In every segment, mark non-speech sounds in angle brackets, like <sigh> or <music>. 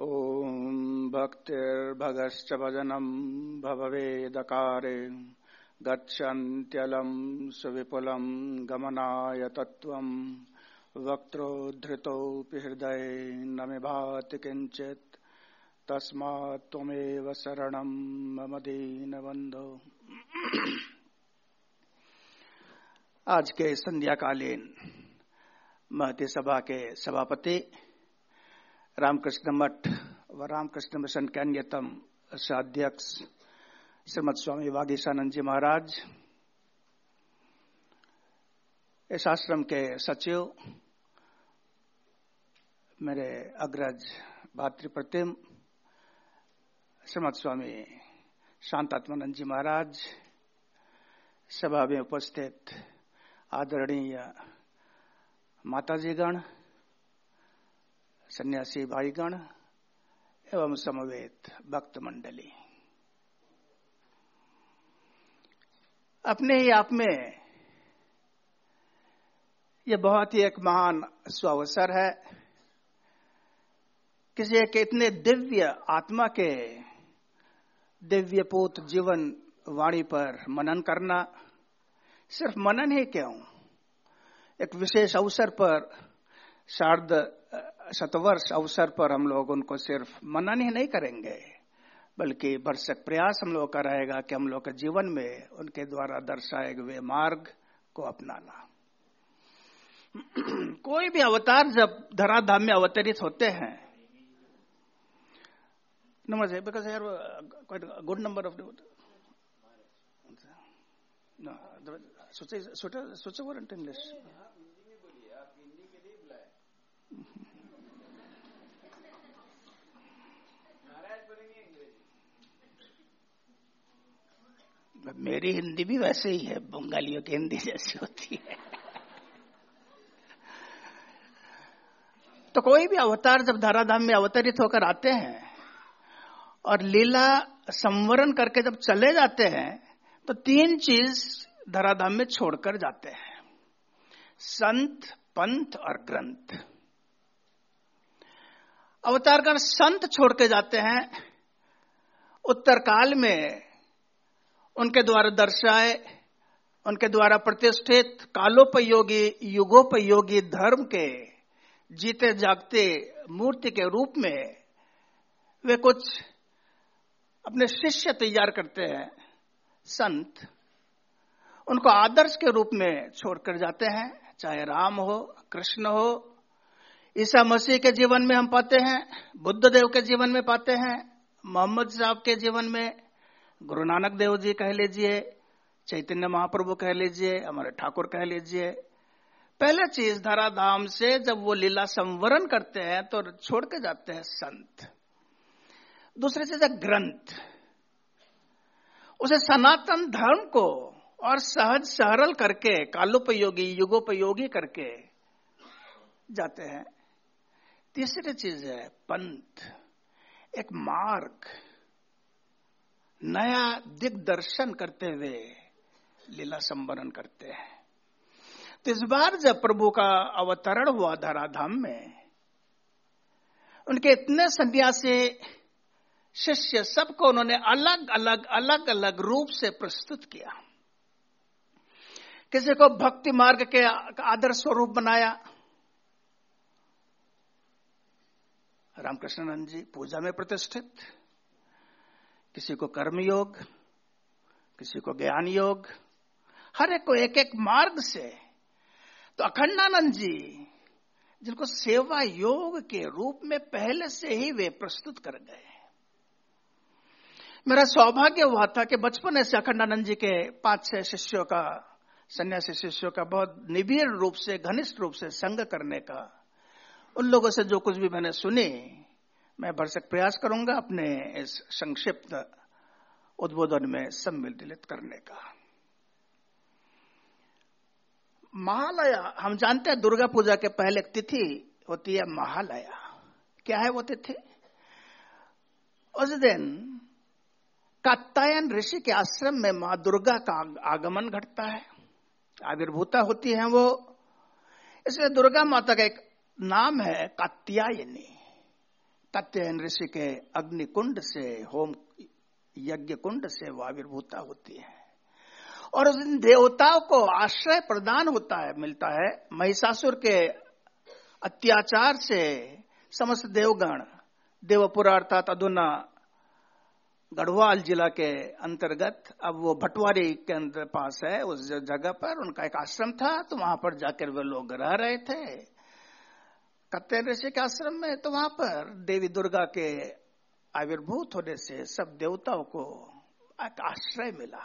ॐ भक्तिर्भगश्च भजनम् भववेदकारे गच्छन्त्यलम् सुविपुलम् गमनाय तत्त्वम् वक्त्रोद्धृतोऽपि हृदये न मे भाति किञ्चित् तस्मात् त्वमेव शरणम् मम दीनबन्धो। आज के संध्याकालीन महती सभा के सभापति रामकृष्ण मठ व रामकृष्ण मिशन के अन्यतम अध्यक्ष श्रीमद स्वामी वागीशानंद जी महाराज, इस आश्रम के सचिव, मेरे अग्रज भातृप्रतिम श्रीमद स्वामी शांतात्मानंद जी महाराज, सभा में उपस्थित आदरणीय माताजीगण सन्यासी भाईगण एवं समवेत भक्त मंडली। अपने ही आप में यह बहुत ही एक महान सुअवसर है किसी एक इतने दिव्य आत्मा के दिव्य पूत जीवन वाणी पर मनन करना सिर्फ़ मनन ही क्यों? एक विशेष अवसर पर शारद शतवर्ष अवसर पर हम लोग उनको सिर्फ़ मनन ही नहीं करेंगे बल्कि भरसक प्रयास हम लोग का रहेगा कि हम लोग के जीवन में उनके द्वारा दर्शाए गए मार्ग को अपनाना कोई भी अवतार जब धराधाम में अवतरित होते हैं नमस्ते because quite good number of switch into English. मेरी हिंदी भी वैसे ही है, बंगालियों की हिंदी जैसी होती है। तो कोई भी अवतार जब धाराधाम में अवतरित होकर आते हैं और लीला संवरण करके जब चले जाते हैं तो तीन चीज़ धराधाम में छोड़कर जाते हैं। संत, पंथ और ग्रंथ। अवतार कर संत छोड़ के जाते हैं उत्तर काल में उनके द्वारा दर्शाए, उनके द्वारा प्रतिष्ठित कालोपयोगी, युगोपयोगी धर्म के जीते जागते मूर्ति के रूप में वे कुछ अपने शिष्य तैयार करते हैं। संत उनको आदर्श के रूप में छोड़कर जाते हैं, चाहे राम हो, कृष्ण हो। ईसा मसीह के जीवन में हम पाते हैं, बुद्ध देव के जीवन में पाते हैं, मोहम्मद साहब के जीवन में गुरु नानक देव जी कह लीजिए, चैतन्य महाप्रभु कह लीजिए हमारे ठाकुर कह लीजिए। पहला चीज़ धराधाम से जब वो लीला संवरण करते हैं तो छोड़ के जाते हैं संत। दूसरी चीज़ है ग्रंथ। उसे सनातन धर्म को और सहज सहरल करके, कालोपयोगी, युगोपयोगी करके जाते हैं। तीसरी चीज़ है पंथ। एक मार्ग। नया दिग्दर्शन करते हुए लीला संवरण करते हैं। तो इस बार जब प्रभु का अवतरण हुआ धराधाम में, उनके इतने सन्यासी शिष्य सबको उन्होंने अलग अलग अलग अलग रूप से प्रस्तुत किया। किसी को भक्ति मार्ग के आदर्श स्वरूप बनाया। रामकृष्णानंद जी पूजा में प्रतिष्ठित। किसी को कर्म योग किसी को ज्ञान योग हर एक को एक एक मार्ग से। तो अखंडानंद जी, जिनको सेवा योग के रूप में पहले से ही वे प्रस्तुत कर गए मेरा सौभाग्य हुआ था कि बचपन से अखंडानंद जी के पाँच छह शिष्यों का, सन्यासी शिष्यों का बहुत निबिड़ रूप से, घनिष्ठ रूप से संग करने का, उन लोगों से जो कुछ भी मैंने सुनी मैं भरसक प्रयास करूँगा अपने इस संक्षिप्त उद्बोधन में सम्मिलित करने का। महालया, हम जानते हैं दुर्गा पूजा के पहले तिथि होती है महालया। क्या है वो तिथि? उस दिन कात्यायन ऋषि के आश्रम में माँ दुर्गा का आगमन घटता है। आविर्भूता होती है वो। इसलिए दुर्गा माता का एक नाम है कात्यायनी। तत्व ऋषि के अग्नि कुंड से, होम यज्ञ कुंड से वो आविर्भूता होती है। और उस दिन देवताओं को आश्रय प्रदान होता है, मिलता है। महिषासुर के अत्याचार से समस्त देवगण, देवपुरा अर्थात अधुना गढ़वाल जिला के अंतर्गत, अब वो भटवारी के अंदर पास है, उस जगह पर उनका एक आश्रम था तो वहाँ पर जाकर वे लोग रह रहे थे। कत्ते ऋषि के आश्रम में तो वहाँ पर देवी दुर्गा के आविर्भूत होने से सब देवताओं को एक आश्रय मिला।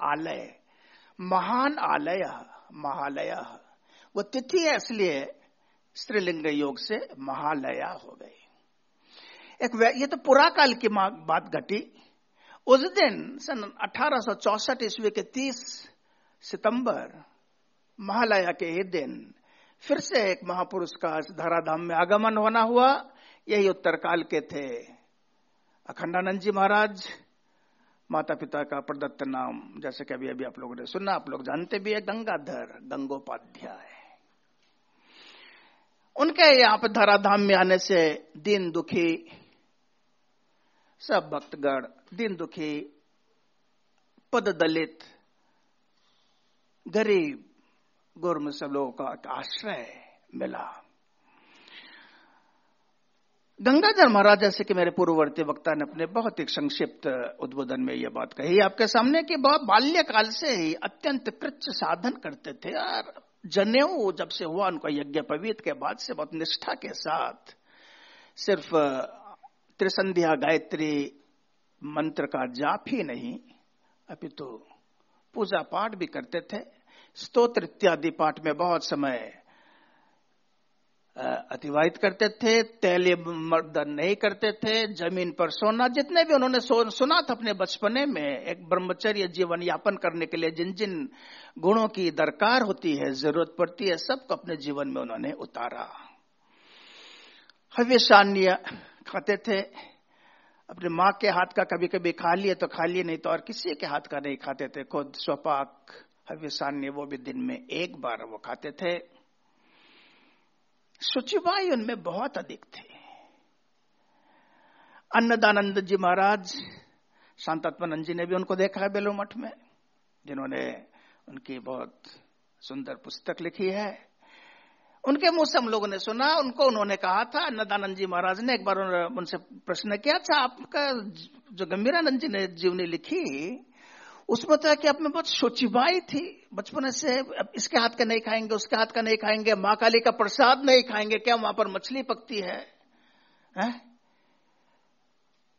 आलय, महान आलय, महालय। वो तिथि है इसलिए स्त्रीलिंग योग से महालया हो गई। एक ये तो पुरा काल की बात घटी। उस दिन सन अठारह ईस्वी के 30 सितंबर, महालया के ही दिन फिर से एक महापुरुष का धाराधाम में आगमन होना हुआ। यही उत्तर काल के थे। अखंडानंद जी महाराज माता पिता का प्रदत्त नाम, जैसे कि अभी अभी आप लोगों ने सुना, आप लोग जानते भी है, गंगाधर गंगोपाध्याय उनके यहाँ पर धराधाम में आने से दीन दुखी, सब भक्तगण, दीन दुखी पद दलित गरीब गुरम सब लोगों का आश्रय मिला। गंगाधर महाराज जैसे कि मेरे पूर्ववर्ती वक्ता ने अपने बहुत ही संक्षिप्त उद्बोधन में यह बात कही। आपके सामने कि बहुत बाल्यकाल से ही अत्यंत कृच साधन करते थे और जनेऊ जब से हुआ उनका यज्ञ पवित्र के बाद से बहुत निष्ठा के साथ सिर्फ़ त्रिसंध्या गायत्री मंत्र का जाप ही नहीं, अपितु तो पूजा पाठ भी करते थे। स्तोत्र इत्यादि पाठ में बहुत समय अतिवाहित करते थे तैले मर्दन नहीं करते थे, ज़मीन पर सोना, जितने भी उन्होंने सुना था अपने बचपने में, एक ब्रह्मचर्य जीवन यापन करने के लिए जिन जिन गुणों की दरकार होती है, ज़रूरत पड़ती है, सबको अपने जीवन में उन्होंने उतारा। हविशान्य खाते थे, अपने माँ के हाथ का कभी कभी खा लिए तो खा लिए, नहीं तो और किसी के हाथ का नहीं खाते थे, खुद स्वपाक हविशान्य वो भी दिन में एक बार वो खाते थे। शुचिबाई उनमें बहुत अधिक थे। अन्नदानंद जी महाराज शांतात्मानंद जी ने भी उनको देखा है बेलो मठ में, जिन्होंने उनकी बहुत सुंदर पुस्तक लिखी है। उनके मुँह से हम लोगों ने सुना, उनको उन्होंने कहा था, अन्नदानंद जी महाराज ने एक बार उनसे प्रश्न किया था आपका जो गंभीरानंद जी ने जीवनी लिखी उसमें तो कि में बहुत सोचिबाई थी। बचपन से इसके हाथ का नहीं खाएँगे उसके हाथ का नहीं खाएँगे माँ काली का प्रसाद नहीं खाएँगे क्या वहाँ पर मछली पकती है, है?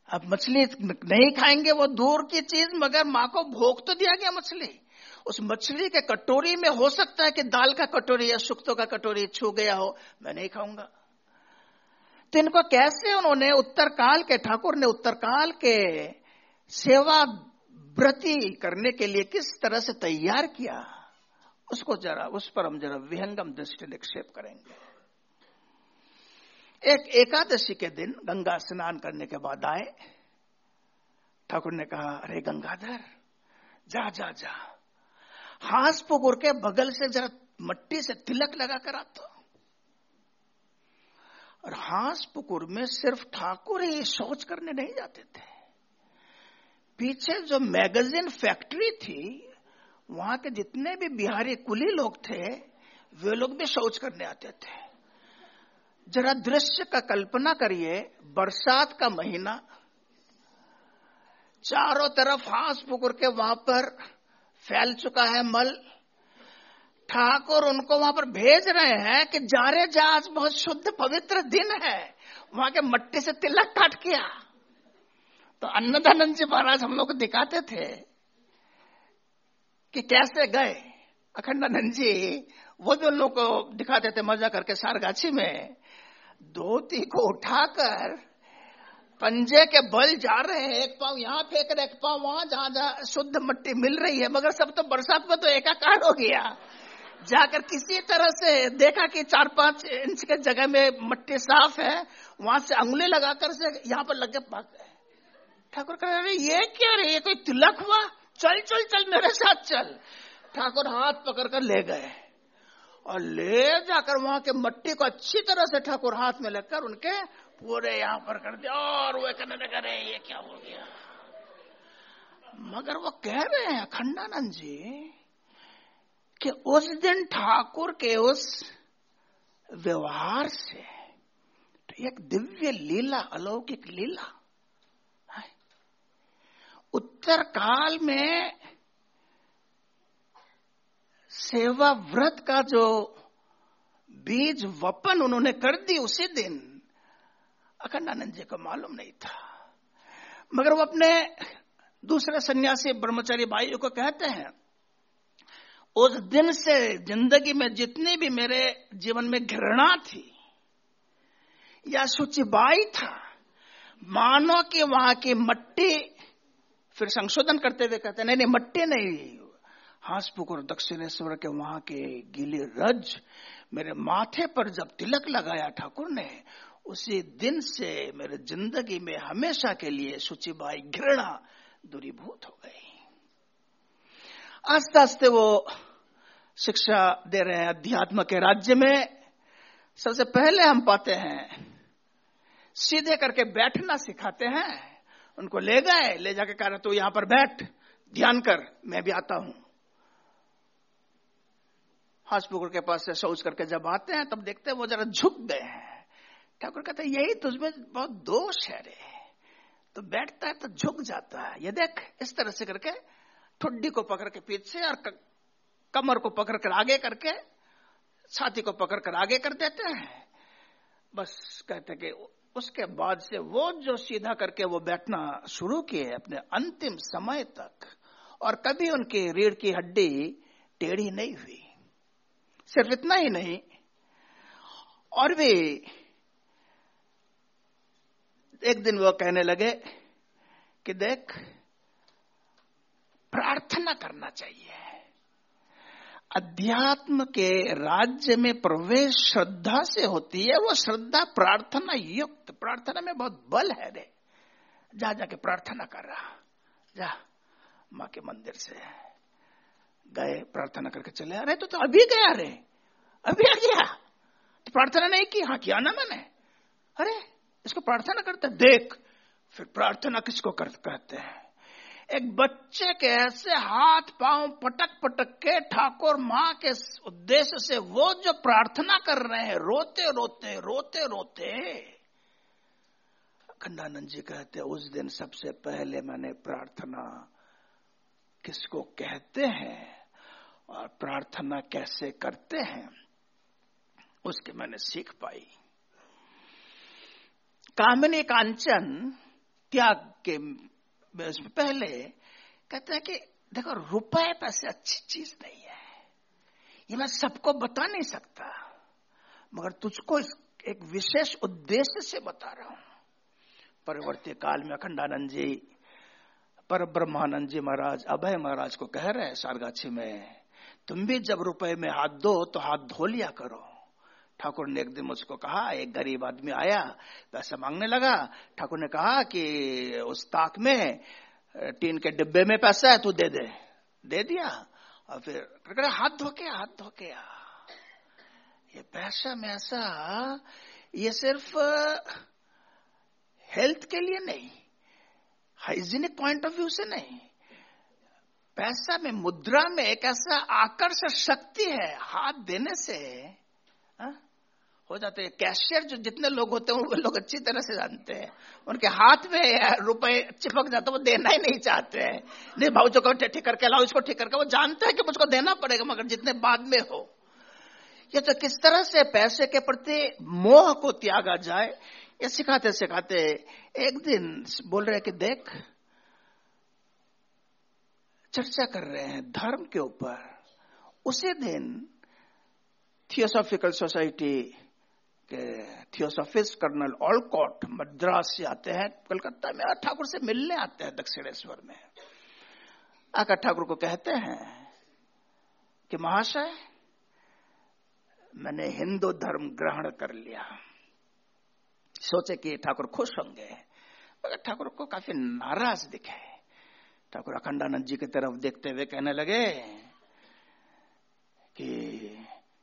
अब मछली नहीं खाएँगे वो दूर की चीज़ मगर माँ को भोग तो दिया गया मछली। उस मछली के कटोरी में हो सकता है कि दाल का कटोरी या सुक्तों का कटोरी छू गया हो मैं नहीं खाऊँगा। तो इनको कैसे उन्होंने उत्तरकाल के ठाकुर ने उत्तरकाल के सेवा व्रति करने के लिए किस तरह से तैयार किया, उसको जरा, उस पर हम जरा विहंगम दृष्टि निक्षेप करेंगे। एक एकादशी के दिन गंगा स्नान करने के बाद आए। ठाकुर ने कहा, अरे गंगाधर, जा जा जा। हाथ पुकुर के बगल से जरा मट्टी से तिलक लगा कर आता और हास पुकुर में सिर्फ़ ठाकुर ही शौच करने नहीं जाते थे। पीछे जो मैगजीन फैक्ट्री थी, वहाँ के जितने भी बिहारी कुली लोग थे, वे लोग भी शौच करने आते थे। जरा दृश्य का कल्पना करिए, बरसात का महीना। चारों तरफ़ हाथ पुकुर के वहाँ पर फैल चुका है मल। ठाकुर उनको वहाँ पर भेज रहे हैं कि जारे जा आज बहुत शुद्ध पवित्र दिन है। वहाँ के मट्टी से तिलक काट किया तो अन्नदानंद जी महाराज हम लोग दिखाते थे कि कैसे गए। अखंडानंद जी, वो जो लोग को दिखाते थे मज़ा करके सारगाछी में, धोती को उठाकर पंजे के बल जा रहे हैं, एक पाव यहाँ फेंक रहे, एक पाव वहाँ, जहाँ जहाँ शुद्ध मिट्टी मिल रही है, मगर सब तो बरसात में तो एकाकार हो गया। जाकर किसी तरह से देखा कि चार पाँच इंच के जगह में मट्टी साफ़ है, वहाँ से अंगुली लगाकर से यहाँ पर लगे गए ठाकुर कह रहे, ये क्या रे? ये कोई तिलक हुआ? चल चल चल, मेरे साथ चल. ठाकुर हाथ पकड़ कर ले गए और ले जाकर वहाँ के मट्टी को अच्छी तरह से ठाकुर हाथ में लगकर उनके पूरे यहाँ पर कर दिया। और वो कहने लगे, अरे, ये क्या हो गया? मगर वो कह रहे हैं अखंडानंद जी, कि उस दिन ठाकुर के उस व्यवहार से तो एक दिव्य लीला, अलौकिक लीला उत्तर काल में सेवा व्रत का जो बीज वपन उन्होंने कर दी उसी दिन, अखंडानंद जी को मालूम नहीं था। मगर वो अपने दूसरे सन्यासी ब्रह्मचारी भाइयों को कहते हैं, उस दिन से ज़िंदगी में जितनी भी मेरे जीवन में घृणा थी या शुचिबाई था मानो कि वहाँ की मट्टी फिर संशोधन करते हुए कहते, नहीं नहीं, मट्टी नहीं। हासपुकुर दक्षिणेश्वर के वहाँ के गीले रज, मेरे माथे पर जब तिलक लगाया ठाकुर ने, उसी दिन से मेरे ज़िंदगी में हमेशा के लिए शुचिबाई घृणा दूरीभूत हो गई। आस्ते आस्ते वो शिक्षा दे रहे हैं अध्यात्म के राज्य में। सबसे पहले हम पाते हैं, सीधे करके बैठना सिखाते हैं। उनको ले गए, ले जाके कह रहे, तू यहाँ पर बैठ, ध्यान कर, मैं भी आता हूँ. हासपुकुर के पास से शौच करके जब आते हैं, तब देखते हैं वो जरा झुक गए हैं। ठाकुर कहते हैं, यही तुझमें बहुत दोष है रे। तो बैठता है तो झुक जाता है। ये देख, इस तरह से करके ठुड्डी को पकड़ के पीछे और कमर को पकड़ कर आगे करके, छाती को पकड़ कर आगे कर देते हैं। बस कहते कि उसके बाद से वो जो सीधा करके वो बैठना शुरू किए अपने अंतिम समय तक, और कभी उनकी रीढ़ की हड्डी टेढ़ी नहीं हुई। सिर्फ़ इतना ही नहीं, और भी एक दिन वो कहने लगे कि देख, प्रार्थना करना चाहिए। अध्यात्म के राज्य में प्रवेश श्रद्धा से होती है वो श्रद्धा प्रार्थना युक्त प्रार्थना में बहुत बल है रे। जा जाके प्रार्थना कर रहा। जा माँ के मंदिर से। गए प्रार्थना करके चले अरे तो, तो अभी गया रे। अभी आ गया। तो प्रार्थना नहीं की हाँ किया ना मैंने। अरे इसको प्रार्थना करते देख। फिर प्रार्थना किसको कर, कहते हैं? एक बच्चे के ऐसे हाथ पाँव पटक पटक के ठाकुर माँ के उद्देश्य से वो जो प्रार्थना कर रहे हैं, रोते रोते रोते रोते। खंडानंद जी कहते उस दिन सबसे पहले मैंने प्रार्थना किसको कहते हैं और प्रार्थना कैसे करते हैं, उसके मैंने सीख पाई। कामिनी कांचन त्याग के पहले कहते हैं कि देखो, रुपए पैसे अच्छी चीज़ नहीं है। ये मैं सबको बता नहीं सकता, मगर तुझको एक विशेष उद्देश्य से बता रहा हूँ। परिवर्ती काल में अखंडानंद जी, पर ब्रह्मानंद जी महाराज, अभय महाराज को कह रहे हैं, सारगाछी में, तुम भी जब रुपए में हाथ दो तो हाथ धो लिया करो। ठाकुर ने एक दिन मुझको कहा, एक गरीब आदमी आया, पैसा मांगने लगा। ठाकुर ने कहा कि उस ताक में टीन के डिब्बे में पैसा है, तू दे दे। दे दिया। और फिर हाथ धो के हाथ धो के ये पैसा में ऐसा ये सिर्फ़ हेल्थ के लिए नहीं, हाइजीनिक पॉइंट ऑफ़ व्यू से नहीं। पैसा में, मुद्रा में एक ऐसा आकर्षक शक्ति है, हाथ देने से हा? हो जाते हैं। कैशियर जो जितने लोग होते हैं, वो लोग अच्छी तरह से जानते हैं। उनके हाथ में रुपए चिपक जाते वो देना ही नहीं चाहते हैं। नहीं भाव जो ठीक करके लाओ, इसको ठीक करके वो जानते हैं कि मुझको देना पड़ेगा, मगर जितने बाद में हो। ये तो किस तरह से पैसे के प्रति मोह को त्यागा जाए, ये सिखाते सिखाते एक दिन बोल रहे कि देख, चर्चा कर रहे हैं धर्म के ऊपर। उसी दिन थियोसॉफिकल सोसाइटी के थियोसॉफिस, कर्नल ऑलकॉट मद्रास से आते हैं, कलकत्ता में ठाकुर से मिलने आते हैं दक्षिणेश्वर में। आकर ठाकुर को कहते हैं कि महाशय, मैंने हिंदू धर्म ग्रहण कर लिया। सोचे कि ठाकुर खुश होंगे, मगर ठाकुर को काफ़ी नाराज़ दिखे। ठाकुर अखंडानंद जी की तरफ़ देखते हुए कहने लगे कि,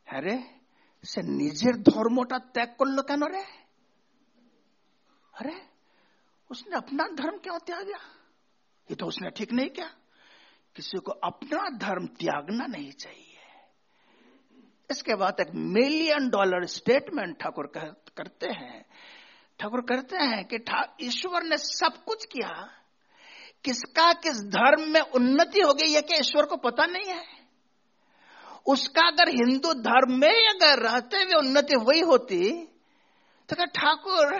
अरे সে নিজের ধর্মটা ত্যাগ করলো কেন রে अरे उसने अपना धर्म क्यों त्यागा ये तो उसने ठीक नहीं किया किसी को अपना धर्म त्यागना नहीं चाहिए इसके बाद एक मिलियन डॉलर स्टेटमेंट ठाकुर करते हैं ठाकुर करते हैं कि ईश्वर ने सब कुछ किया किसका किस धर्म में उन्नति हो गई है कि ईश्वर को पता नहीं है उसका अगर हिंदू धर्म में अगर रहते हुए उन्नति हुई होती तो क्या ठाकुर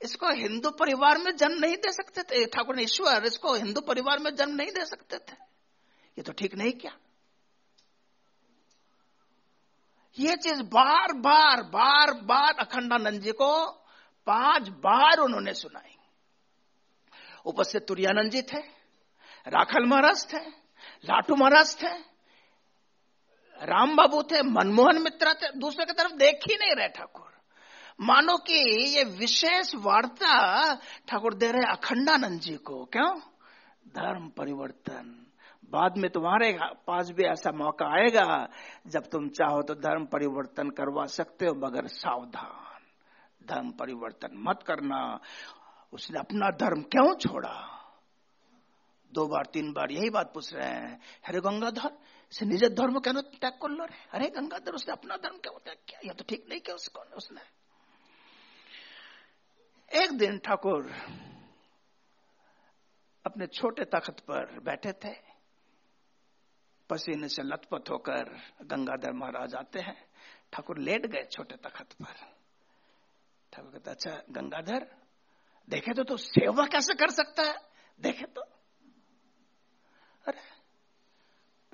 इसको हिंदू परिवार में जन्म नहीं दे सकते थे? ठाकुर ने ईश्वर, इसको हिंदू परिवार में जन्म नहीं दे सकते थे। ये तो ठीक नहीं क्या? ये चीज़ बार बार बार बार अखंडानंद जी को पाँच बार उन्होंने सुनाई। उपस्थित तुरानंद जी थे, राखल महाराज थे, लाटू महाराज थे राम बाबू थे, मनमोहन मित्रा थे, दूसरे की तरफ़ देख ही नहीं रहे ठाकुर। मानो कि ये विशेष वार्ता ठाकुर दे रहे अखंडानंद जी को, क्यों? धर्म परिवर्तन। बाद में तुम्हारे पास भी ऐसा मौका आएगा, जब तुम चाहो तो धर्म परिवर्तन करवा सकते हो, मगर सावधान। धर्म परिवर्तन मत करना। उसने अपना धर्म क्यों छोड़ा? दो बार, तीन बार यही बात पूछ रहे हैं। अरे गंगाधर से निज धर्म क्या त्याग कर लो रे। अरे गंगाधर, उसने अपना धर्म क्यों त्याग किया? यह तो ठीक नहीं किया उसको, उसने। एक दिन ठाकुर अपने छोटे तख्त पर बैठे थे। पसीने से लथपथ होकर गंगाधर महाराज आते हैं। ठाकुर लेट गए छोटे तखत पर। ठाकुर कहते अच्छा गंगाधर, देखे तो तू सेवा कैसे कर सकता है? देखे तो अरे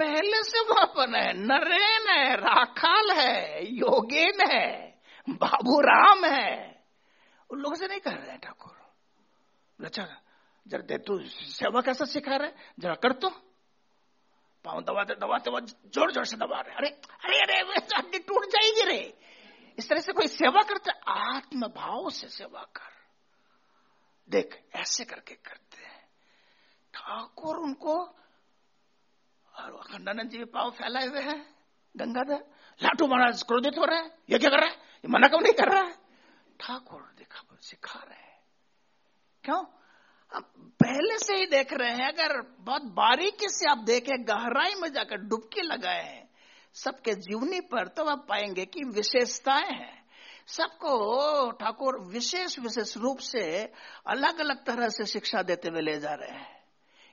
पहले से वहाँ है। नरेन है, राखाल है, योगेन है, बाबू राम है। उन लोगों से नहीं कर रहे ठाकुर। अच्छा जरा दे तू सेवा कैसा सिखा रहे जरा कर तो। पाँव दबाते दबाते ज़ोर ज़ोर से दबा रहे अरे अरे अरे हड्डी टूट जाएगी रे। इस तरह से कोई सेवा करते आत्म भाव से सेवा कर। देख, ऐसे करके करते हैं। ठाकुर उनको और अखंडानंद जी पाव फैलाए हुए हैं, गंगाधर। लाटू महाराज क्रोधित हो रहे हैं ये क्या कर रहा है, ये मना क्यों नहीं कर रहा है? ठाकुर दिखा, सिखा रहे हैं। क्यों? आप पहले से ही देख रहे हैं, अगर बहुत बारीकी से आप देखें, गहराई में जाकर डुबकी लगाए हैं, सबके जीवनी पर तो आप पाएँगे कि विशेषताएँ हैं। सबको ठाकुर विशेष विशेष रूप से अलग अलग तरह से शिक्षा देते हुए ले जा रहे हैं।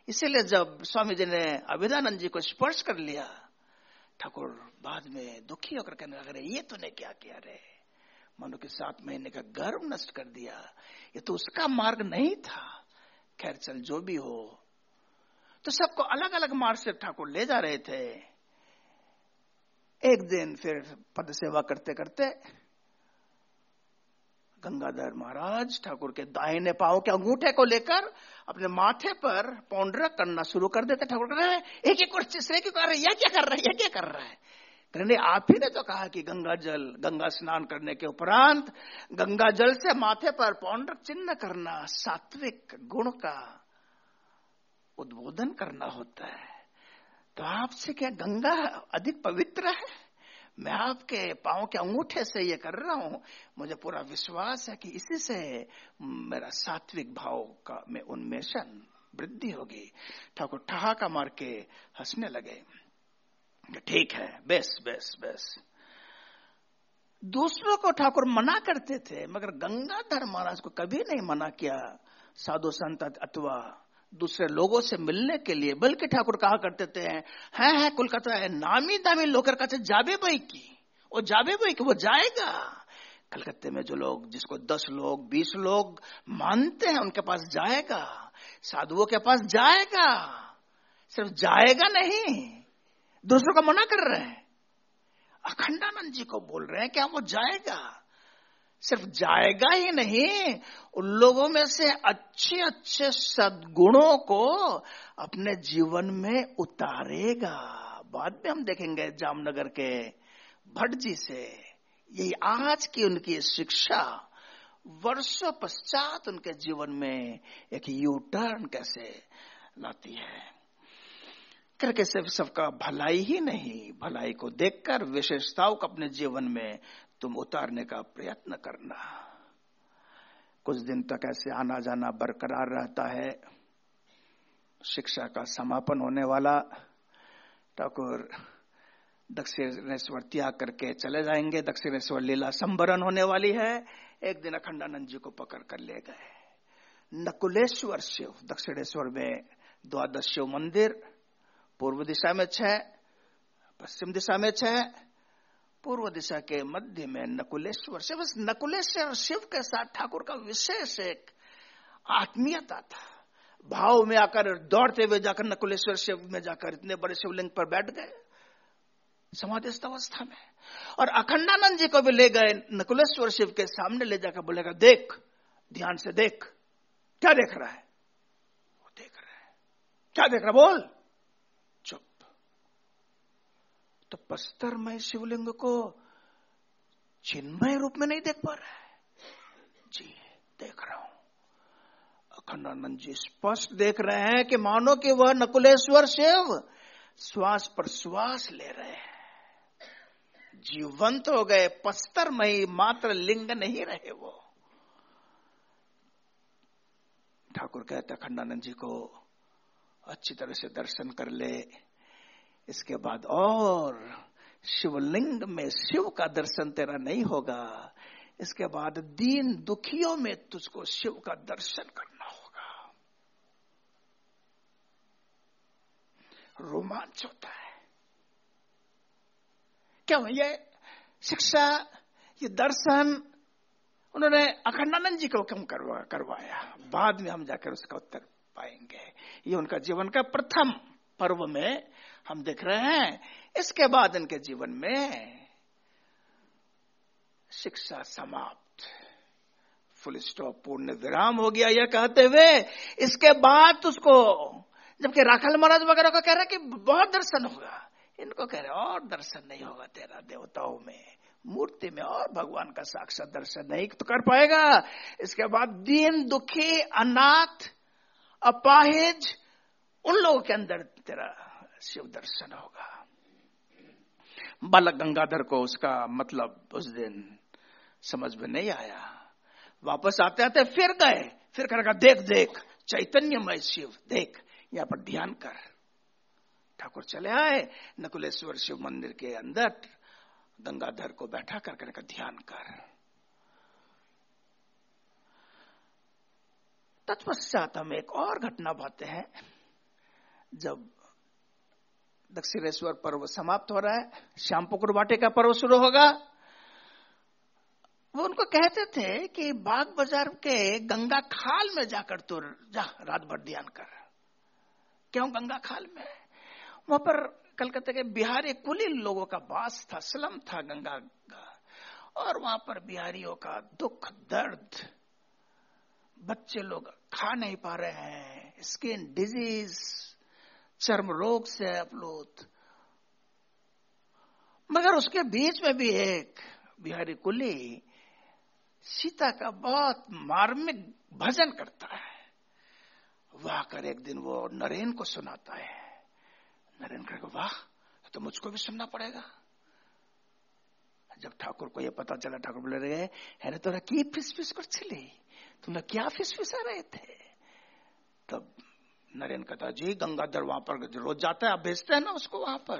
इसीलिए जब स्वामी जी ने अभिदानंद जी को स्पर्श कर लिया, ठाकुर बाद में दुखी होकर कहने लगे ये तूने क्या किया रे? मनु के सात महीने का गर्व नष्ट कर दिया। ये तो उसका मार्ग नहीं था। खैर, चल, जो भी हो। तो सबको अलग अलग मार्ग से ठाकुर ले जा रहे थे। एक दिन फिर पद सेवा करते करते गंगाधर महाराज ठाकुर के दाहिने पाँव के अंगूठे को लेकर अपने माथे पर पौंडरक करना शुरू कर देते ठाकुर कर रहे एक एक तीसरे की कर रहे यह क्या कर रहा है यह क्या कर रहा है। कहने आप ही ने तो कहा कि गंगा जल, गंगा स्नान करने के उपरांत गंगा जल से माथे पर पौंडरक चिन्ह करना, सात्विक गुण का उद्बोधन करना होता है। तो आपसे क्या गंगा अधिक पवित्र है? मैं आपके पाओ के अंगूठे से ये कर रहा हूँ। मुझे पूरा विश्वास है कि इसी से मेरा सात्विक भाव का में उन्मेषण वृद्धि होगी। ठाकुर ठहाका मार के हंसने लगे। ठीक है, बेस बेस बेस। दूसरों को ठाकुर मना करते थे, मगर गंगाधर महाराज को कभी नहीं मना किया। साधु संत अथवा दूसरे लोगों से मिलने के लिए बल्कि ठाकुर कहा करते थे, हैं, है है कोलकाता है, नामी दामी लोकर का जाबे भाई की, वो जाबे भाई की, वो जाएगा। कलकत्ते में जो लोग, जिसको दस लोग, बीस लोग मानते हैं, उनके पास जाएगा, साधुओं के पास जाएगा, सिर्फ़ जाएगा नहीं, दूसरों का मना कर रहे हैं। अखंडानंद जी को बोल रहे हैं क्या वो जाएगा। सिर्फ़ जाएगा ही नहीं। उन लोगों में से अच्छे अच्छे सदगुणों को अपने जीवन में उतारेगा। बाद में हम देखेंगे जामनगर के भट्ट जी से। यही आज की उनकी शिक्षा। वर्षों पश्चात उनके जीवन में एक यू टर्न कैसे लाती है। करके सिर्फ़ सबका भलाई ही नहीं, भलाई को देखकर, विशेषताओं को अपने जीवन में तुम उतारने का प्रयत्न करना। कुछ दिन तक ऐसे आना जाना बरकरार रहता है। शिक्षा का समापन होने वाला। ठाकुर, दक्षिणेश्वर त्याग करके चले जाएँगे। दक्षिणेश्वर लीला संबरण होने वाली है। एक दिन अखंडानंद जी को पकड़ कर ले गए। नकुलेश्वर शिव, दक्षिणेश्वर में द्वादश शिव मंदिर, पूर्व दिशा में छह, पश्चिम दिशा में छह पूर्व दिशा के मध्य में नकुलेश्वर शिव। नकुलेश्वर शिव के साथ ठाकुर का विशेष एक आत्मीयता था। भाव में आकर दौड़ते हुए जाकर नकुलेश्वर शिव में जाकर इतने बड़े शिवलिंग पर बैठ गए। समाधिस्थ अवस्था में। और अखंडानंद जी को भी ले गए नकुलेश्वर शिव के सामने ले जाकर बोलेगा, देख, ध्यान से देख, क्या देख रहा है? वो देख रहा है। क्या देख रहा है? बोल। तो पस्तरमय शिवलिंग को चिन्मय रूप में नहीं देख पा रहा है। जी, देख रहा हूँ। अखंडानंद जी स्पष्ट देख रहे हैं कि मानो कि वह नकुलेश्वर शिव श्वास पर श्वास ले रहे हैं। जीवंत हो गए पस्तरमयी मात्र लिंग नहीं रहे वो। ठाकुर कहते खंडानंद जी को अच्छी तरह से दर्शन कर ले। इसके बाद और शिवलिंग में शिव का दर्शन तेरा नहीं होगा। इसके बाद दीन दुखियों में तुझको शिव का दर्शन करना होगा। रोमांच होता है। क्यों? ये शिक्षा, ये दर्शन, उन्होंने अखंडानंद जी को कम करवा, करवाया? बाद में हम जाकर उसका उत्तर पाएँगे। ये उनका जीवन का प्रथम पर्व में हम देख रहे हैं, इसके बाद इनके जीवन में शिक्षा समाप्त। फुल स्टॉप पूर्ण विराम हो गया यह कहते हुए। इसके बाद उसको, जबकि राखल महाराज वगैरह को कह रहा कि बहुत दर्शन होगा। इनको कह रहे और दर्शन नहीं होगा तेरा देवताओं में। मूर्ति में और भगवान का साक्षात दर्शन नहीं तो कर पाएगा। इसके बाद दीन दुखी, अनाथ, अपाहिज उन लोगों के अंदर तेरा शिव दर्शन होगा। बालक गंगाधर को उसका मतलब उस दिन समझ में नहीं आया। वापस आते आते फिर गए, फिर करेगा देख देख, चैतन्यमय शिव, देख, यहाँ पर ध्यान कर। ठाकुर चले आए, नकुलेश्वर शिव मंदिर के अंदर, गंगाधर को बैठा कर कहने का, ध्यान कर। तत्पश्चात हम एक और घटना पाते हैं। जब दक्षिणेश्वर पर्व समाप्त हो रहा है, श्याम पुकुर बाटे का पर्व शुरू होगा। वो उनको कहते थे कि बाग बाज़ार के गंगा खाल में जाकर तो जा, रात भर ध्यान कर। क्यों गंगा खाल में? वहाँ पर कलकत्ते के बिहारी कुलीन लोगों का वास था, स्लम था गंगा का। और वहाँ पर बिहारियों का दुख, दर्द, बच्चे लोग खा नहीं पा रहे हैं, स्किन डिज़ीज़ चर्म रोग से अपलोत मगर उसके बीच में भी एक बिहारी कुली सीता का बहुत मार्मिक भजन करता है। वाह, कर एक दिन वो नरेन को सुनाता है। नरेन कहेगा, वाह तो मुझको भी सुनना पड़ेगा। जब ठाकुर को यह पता चला, ठाकुर बोले रहे है तोरा की फिस फिस कर छिली? तुमने क्या फिस फिसा रहे थे? तब नरेन कहता, जी, गंगाधर वहाँ पर रोज जाता है, आप भेजते हैं ना उसको वहाँ पर?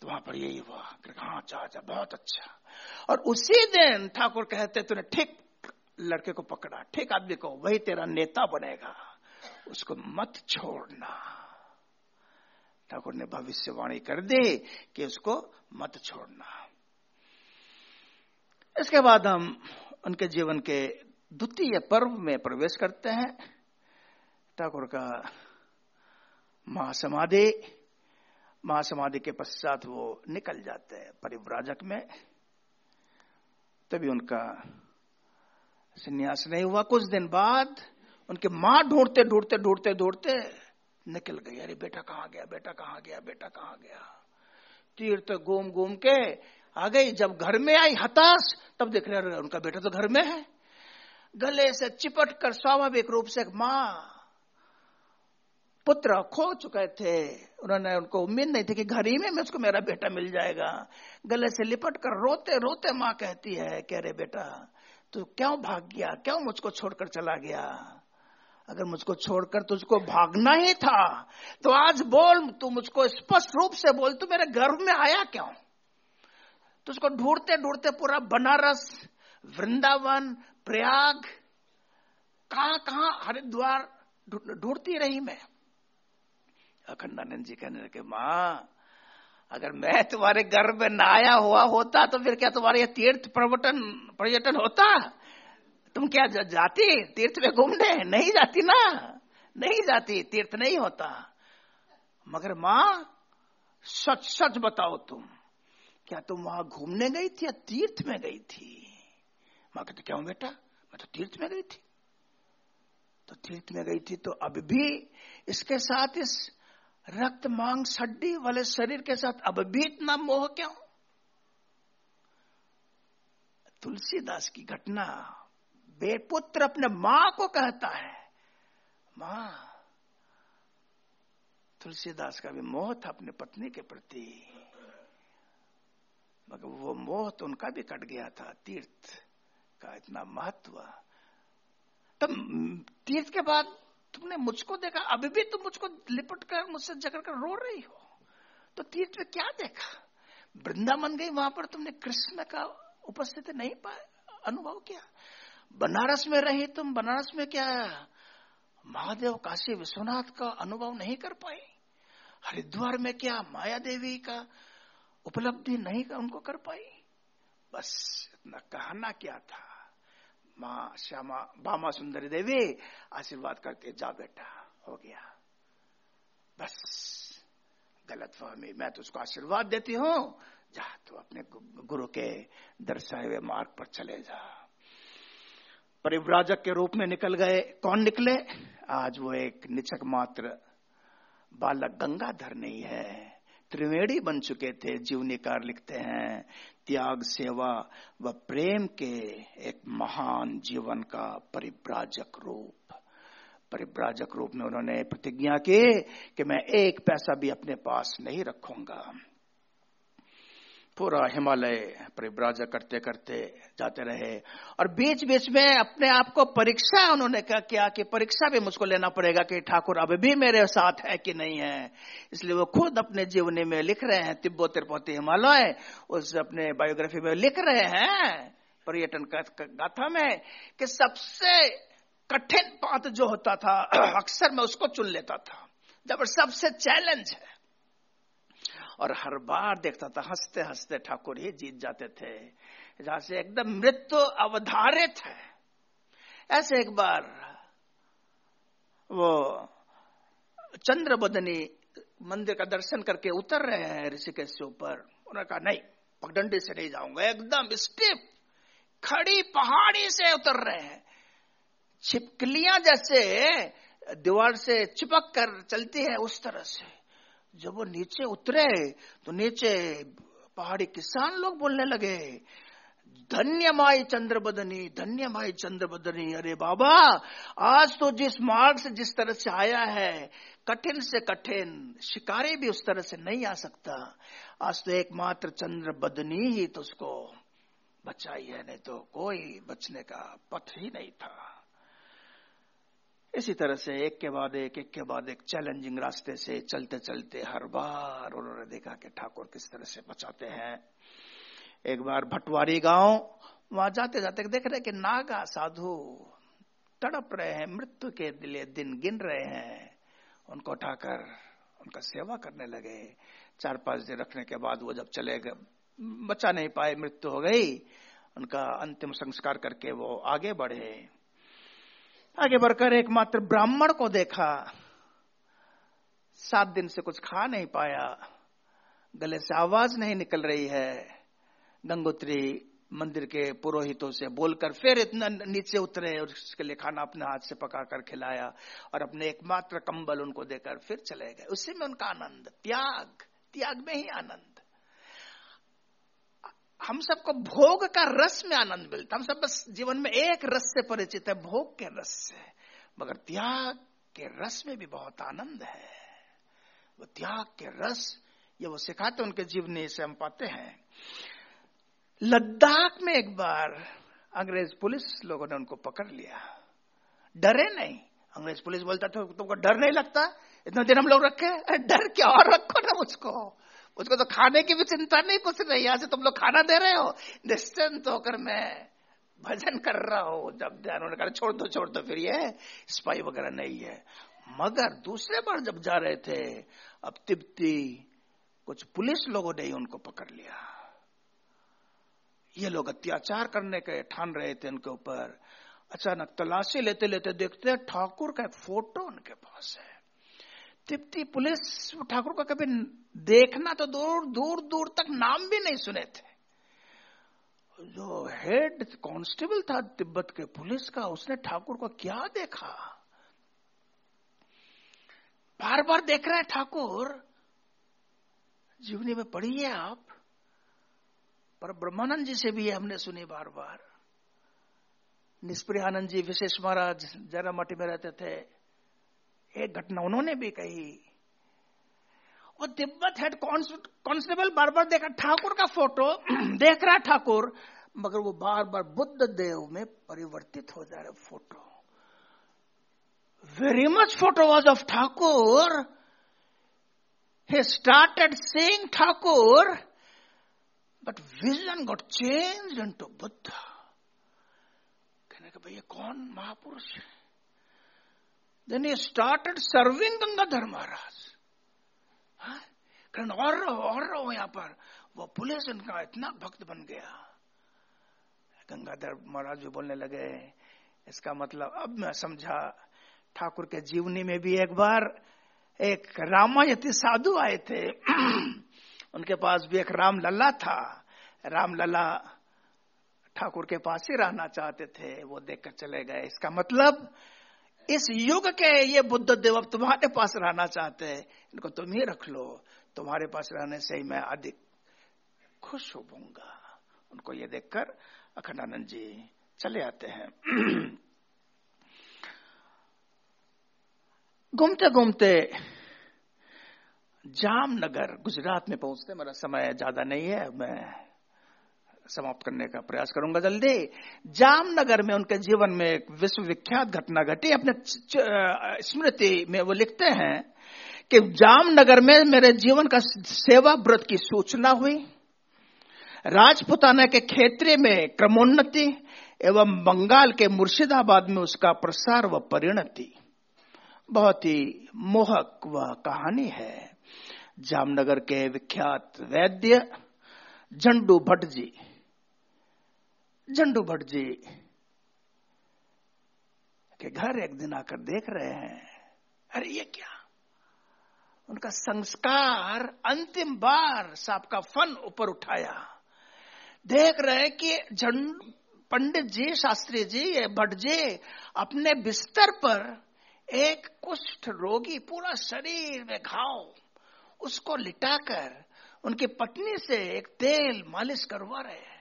तो वहाँ पर यही हुआ हाँ जा, बहुत अच्छा। और उसी दिन ठाकुर कहते, तूने ठीक लड़के को पकड़ा, ठीक आदमी को, वही तेरा नेता बनेगा, उसको मत छोड़ना। ठाकुर ने भविष्यवाणी कर दी कि उसको मत छोड़ना। इसके बाद हम उनके जीवन के द्वितीय पर्व में प्रवेश करते हैं। ठाकुर का महासमाधि महासमाधि के पश्चात वो निकल जाते हैं परिव्राजक में। तभी उनका संन्यास नहीं हुआ। कुछ दिन बाद उनके माँ ढूंढते ढूंढते ढूंढते ढूंढते निकल गई। अरे बेटा कहाँ गया, बेटा कहाँ गया, बेटा कहाँ गया? तीर्थ घूम घूम के आ गई। जब घर में आई हताश, तब देख रहे उनका बेटा तो घर में है। गले से चिपट कर स्वाभाविक रूप से माँ पुत्र खो चुके थे। उन्होंने उनको उम्मीद नहीं थी कि घर ही में मुझको मेरा बेटा मिल जाएगा। गले से लिपट कर रोते रोते माँ कहती है कह रहे बेटा तो क्यों भाग गया? क्यों मुझको छोड़कर चला गया? अगर मुझको छोड़कर तुझको भागना ही था तो आज बोल, तू मुझको स्पष्ट रूप से बोल, तू मेरे गर्भ में आया क्यों? तुझको ढूंढते ढूंढते पूरा बनारस, वृंदावन, प्रयाग कहा कहा हरिद्वार ढूंढती रही मैं। अखंडानंद जी कहने लगे, माँ, अगर मैं तुम्हारे गर्भ में नाया हुआ होता तो फिर क्या तुम्हारे तीर्थ पर्यटन पर्यटन होता? तुम क्या जाती तीर्थ में घूमने? नहीं जाती ना, नहीं जाती, तीर्थ नहीं होता। मगर माँ, सच सच बताओ तुम, क्या तुम वहाँ घूमने गई थी या तीर्थ में गई थी? माँ कहते, क्यों बेटा? मैं तो तीर्थ में गई थी। तो तीर्थ में गई थी तो अब भी इसके साथ इस रक्त मांग सड्डी वाले शरीर के साथ अब भी इतना मोह क्यों? तुलसीदास की घटना बेपुत्र अपने माँ को कहता है। माँ, तुलसीदास का भी मोह था अपने पत्नी के प्रति। मगर वो मोह तो उनका भी कट गया था, तीर्थ का इतना महत्व। तो तीर्थ के बाद तुमने मुझको देखा, अभी भी तुम मुझको लिपट कर, मुझसे जकड़ कर रो रही हो। तो तीर्थ में क्या देखा? वृंदावन गई, वहाँ पर तुमने कृष्ण का उपस्थिति नहीं पाया अनुभव किया। बनारस में रही तुम, बनारस में क्या महादेव काशी विश्वनाथ का अनुभव नहीं कर पाई? हरिद्वार में क्या माया देवी का उपलब्धि नहीं उनको कर पाई? बस इतना कहना क्या था? माँ श्यामा बामा सुंदरी देवी आशीर्वाद करके जा बेटा हो गया। बस। गलत फहमी। मैं तो उसको आशीर्वाद देती हूँ। जा तो अपने गुरु के दर्शाए हुए मार्ग पर चले जा। परिव्राजक के रूप में निकल गए। कौन निकले? आज वो एक निचक मात्र बालक गंगाधर नहीं है। त्रिवेणी बन चुके थे, जीवनीकार लिखते हैं, त्याग, सेवा व प्रेम के एक महान जीवन का परिव्राजक रूप। परिव्राजक रूप में उन्होंने प्रतिज्ञा की कि मैं एक पैसा भी अपने पास नहीं रखूँगा। पूरा हिमालय परिव्राजक करते करते जाते रहे। और बीच बीच में अपने आप को परीक्षा उन्होंने क्या किया कि परीक्षा भी मुझको लेना पड़ेगा कि ठाकुर अब भी मेरे साथ है कि नहीं है। इसलिए वो खुद अपने जीवनी में लिख रहे हैं, तिब्बो तिरपति हिमालय, उस अपने बायोग्राफी में लिख रहे हैं पर्यटन गाथा में कि सबसे कठिन बात जो होता था, <clears throat> अक्सर मैं उसको चुन लेता था। जब सबसे चैलेंज है और हर बार देखता था हँसते हँसते ठाकुर ही जीत जाते थे। जहाँ से एकदम मृत्यु अवधारित है। ऐसे एक बार वो चंद्र बदनी मंदिर का दर्शन करके उतर रहे हैं ऋषिकेश से ऊपर। उन्होंने कहा, नहीं, पगडंडी से नहीं जाऊँगा। एकदम स्टिप, खड़ी पहाड़ी से उतर रहे हैं। छिपकलियाँ जैसे दीवार से चिपक कर चलती है उस तरह से। जब वो नीचे उतरे तो नीचे पहाड़ी किसान लोग बोलने लगे धन्य माई चंद्र बदनी धन्य माई चंद्र बदनी अरे बाबा, आज तो जिस मार्ग से जिस तरह से आया है, कठिन से कठिन, शिकारी भी उस तरह से नहीं आ सकता। आज तो एकमात्र चंद्र बदनी ही तो उसको बचाई है, नहीं तो कोई बचने का पथ ही नहीं था। इसी तरह से एक के बाद एक एक के बाद एक चैलेंजिंग रास्ते से चलते चलते हर बार उन्होंने देखा कि ठाकुर किस तरह से बचाते हैं। एक बार भटवारी गाँव, वहाँ जाते जाते देख रहे कि नागा साधु तड़प रहे हैं, मृत्यु के लिए दिन गिन रहे हैं। उनको उठाकर उनका सेवा करने लगे। चार पाँच दिन रखने के बाद वो जब चले गए, बचा नहीं पाए, मृत्यु हो गई। उनका अंतिम संस्कार करके वो आगे बढ़े। आगे बढ़कर एकमात्र ब्राह्मण को देखा। सात दिन से कुछ खा नहीं पाया। गले से आवाज़ नहीं निकल रही है। गंगोत्री मंदिर के पुरोहितों से बोलकर फिर इतना नीचे उतरे और उसके लिए खाना अपने हाथ से पकाकर खिलाया और अपने एकमात्र कंबल उनको देकर फिर चले गए। उसी में उनका आनंद, त्याग। त्याग में ही आनंद। हम सबको भोग का रस में आनंद मिलता हम सब बस जीवन में एक रस से परिचित है, भोग के रस से। मगर त्याग के रस में भी बहुत आनंद है। वो त्याग के रस, ये वो सिखाते उनके जीवनी से हम पाते हैं। लद्दाख में एक बार अंग्रेज़ पुलिस लोगों ने उनको पकड़ लिया। डरे नहीं। अंग्रेज़ पुलिस बोलता था, तुमको डर नहीं लगता? इतना दिन हम लोग रखे डर क्या? और रखो ना मुझको मुझको तो खाने की भी चिंता नहीं कुछ नहीं यहाँ से तुम लोग खाना दे रहे हो। निश्चिंत होकर मैं भजन कर रहा हूँ। जब ध्यान उन्होंने कहा, छोड़ दो छोड़ दो, फिर ये स्पाई वगैरह नहीं है। मगर दूसरे बार जब जा रहे थे, अब तिब्ती कुछ पुलिस लोगों ने ही उनको पकड़ लिया। ये लोग अत्याचार करने के ठान रहे थे उनके ऊपर। अचानक तलाशी लेते लेते देखते हैं, ठाकुर का एक फ़ोटो उनके पास है। तिप्ती पुलिस ठाकुर का कभी देखना तो दूर दूर दूर तक नाम भी नहीं सुने थे। जो हेड कांस्टेबल था तिब्बत के पुलिस का, उसने ठाकुर को क्या देखा? बार बार देख रहे हैं ठाकुर। जीवनी में पढ़ी है आप। पर ब्रह्मानंद जी से भी हमने सुनी बार बार निष्प्रियानंद जी, विशेष महाराज जरा मठी में रहते थे। एक घटना उन्होंने भी कही। और तिब्बत हेड कांस्टेबल बार बार देखा ठाकुर का फ़ोटो <clears throat> देख रहा ठाकुर मगर वो बार बार बुद्ध देव में परिवर्तित हो जा रहा photo. Very much photo was of Thakur. He started seeing Thakur, but vision got changed into Buddha. कहने का भाई ये कौन महापुरुष है? Then he started serving Gangadhar Maharaj. कारण और रहो और रहो यहाँ पर वो पुलिस इनका इतना भक्त बन गया। गंगाधर महाराज भी बोलने लगे, इसका मतलब अब मैं समझा, ठाकुर के जीवनी में भी एक बार एक रामायती साधु आए थे। <clears throat> उनके पास भी एक राम लल्ला था। राम लल्ला ठाकुर के पास ही रहना चाहते थे, वो देखकर चले गए। इसका मतलब इस युग के ये बुद्ध देव अब तुम्हारे पास रहना चाहते हैं। इनको तुम ही रख लो। तुम्हारे पास रहने से ही मैं अधिक खुश होऊँगा उनको ये देखकर अखंडानंद जी चले आते हैं। <clears throat> घूमते घूमते जामनगर, गुजरात में पहुँचते। मेरा समय ज़्यादा नहीं है। मैं समाप्त करने का प्रयास करूँगा। जल्दी जामनगर में उनके जीवन में एक विश्वविख्यात घटना घटी। अपने स्मृति में वो लिखते हैं कि जामनगर में मेरे जीवन का सेवा व्रत की सूचना हुई। राजपुताना के क्षेत्र में क्रमोन्नति एवं बंगाल के मुर्शिदाबाद में उसका प्रसार व परिणति। बहुत ही मोहक वह कहानी है। जामनगर के विख्यात वैद्य झंडू भट्ट जी। झंडू भट्ट जी, के घर एक दिन आकर देख रहे हैं। अरे ये क्या? उनका संस्कार अंतिम बार सांप का फन ऊपर उठाया। देख रहे कि झंड, पंडित जी, शास्त्री जी भट्ट जी, अपने बिस्तर पर एक कुष्ठ रोगी, पूरा शरीर में घाव, उसको लिटाकर उनकी पत्नी से एक तेल मालिश करवा रहे हैं।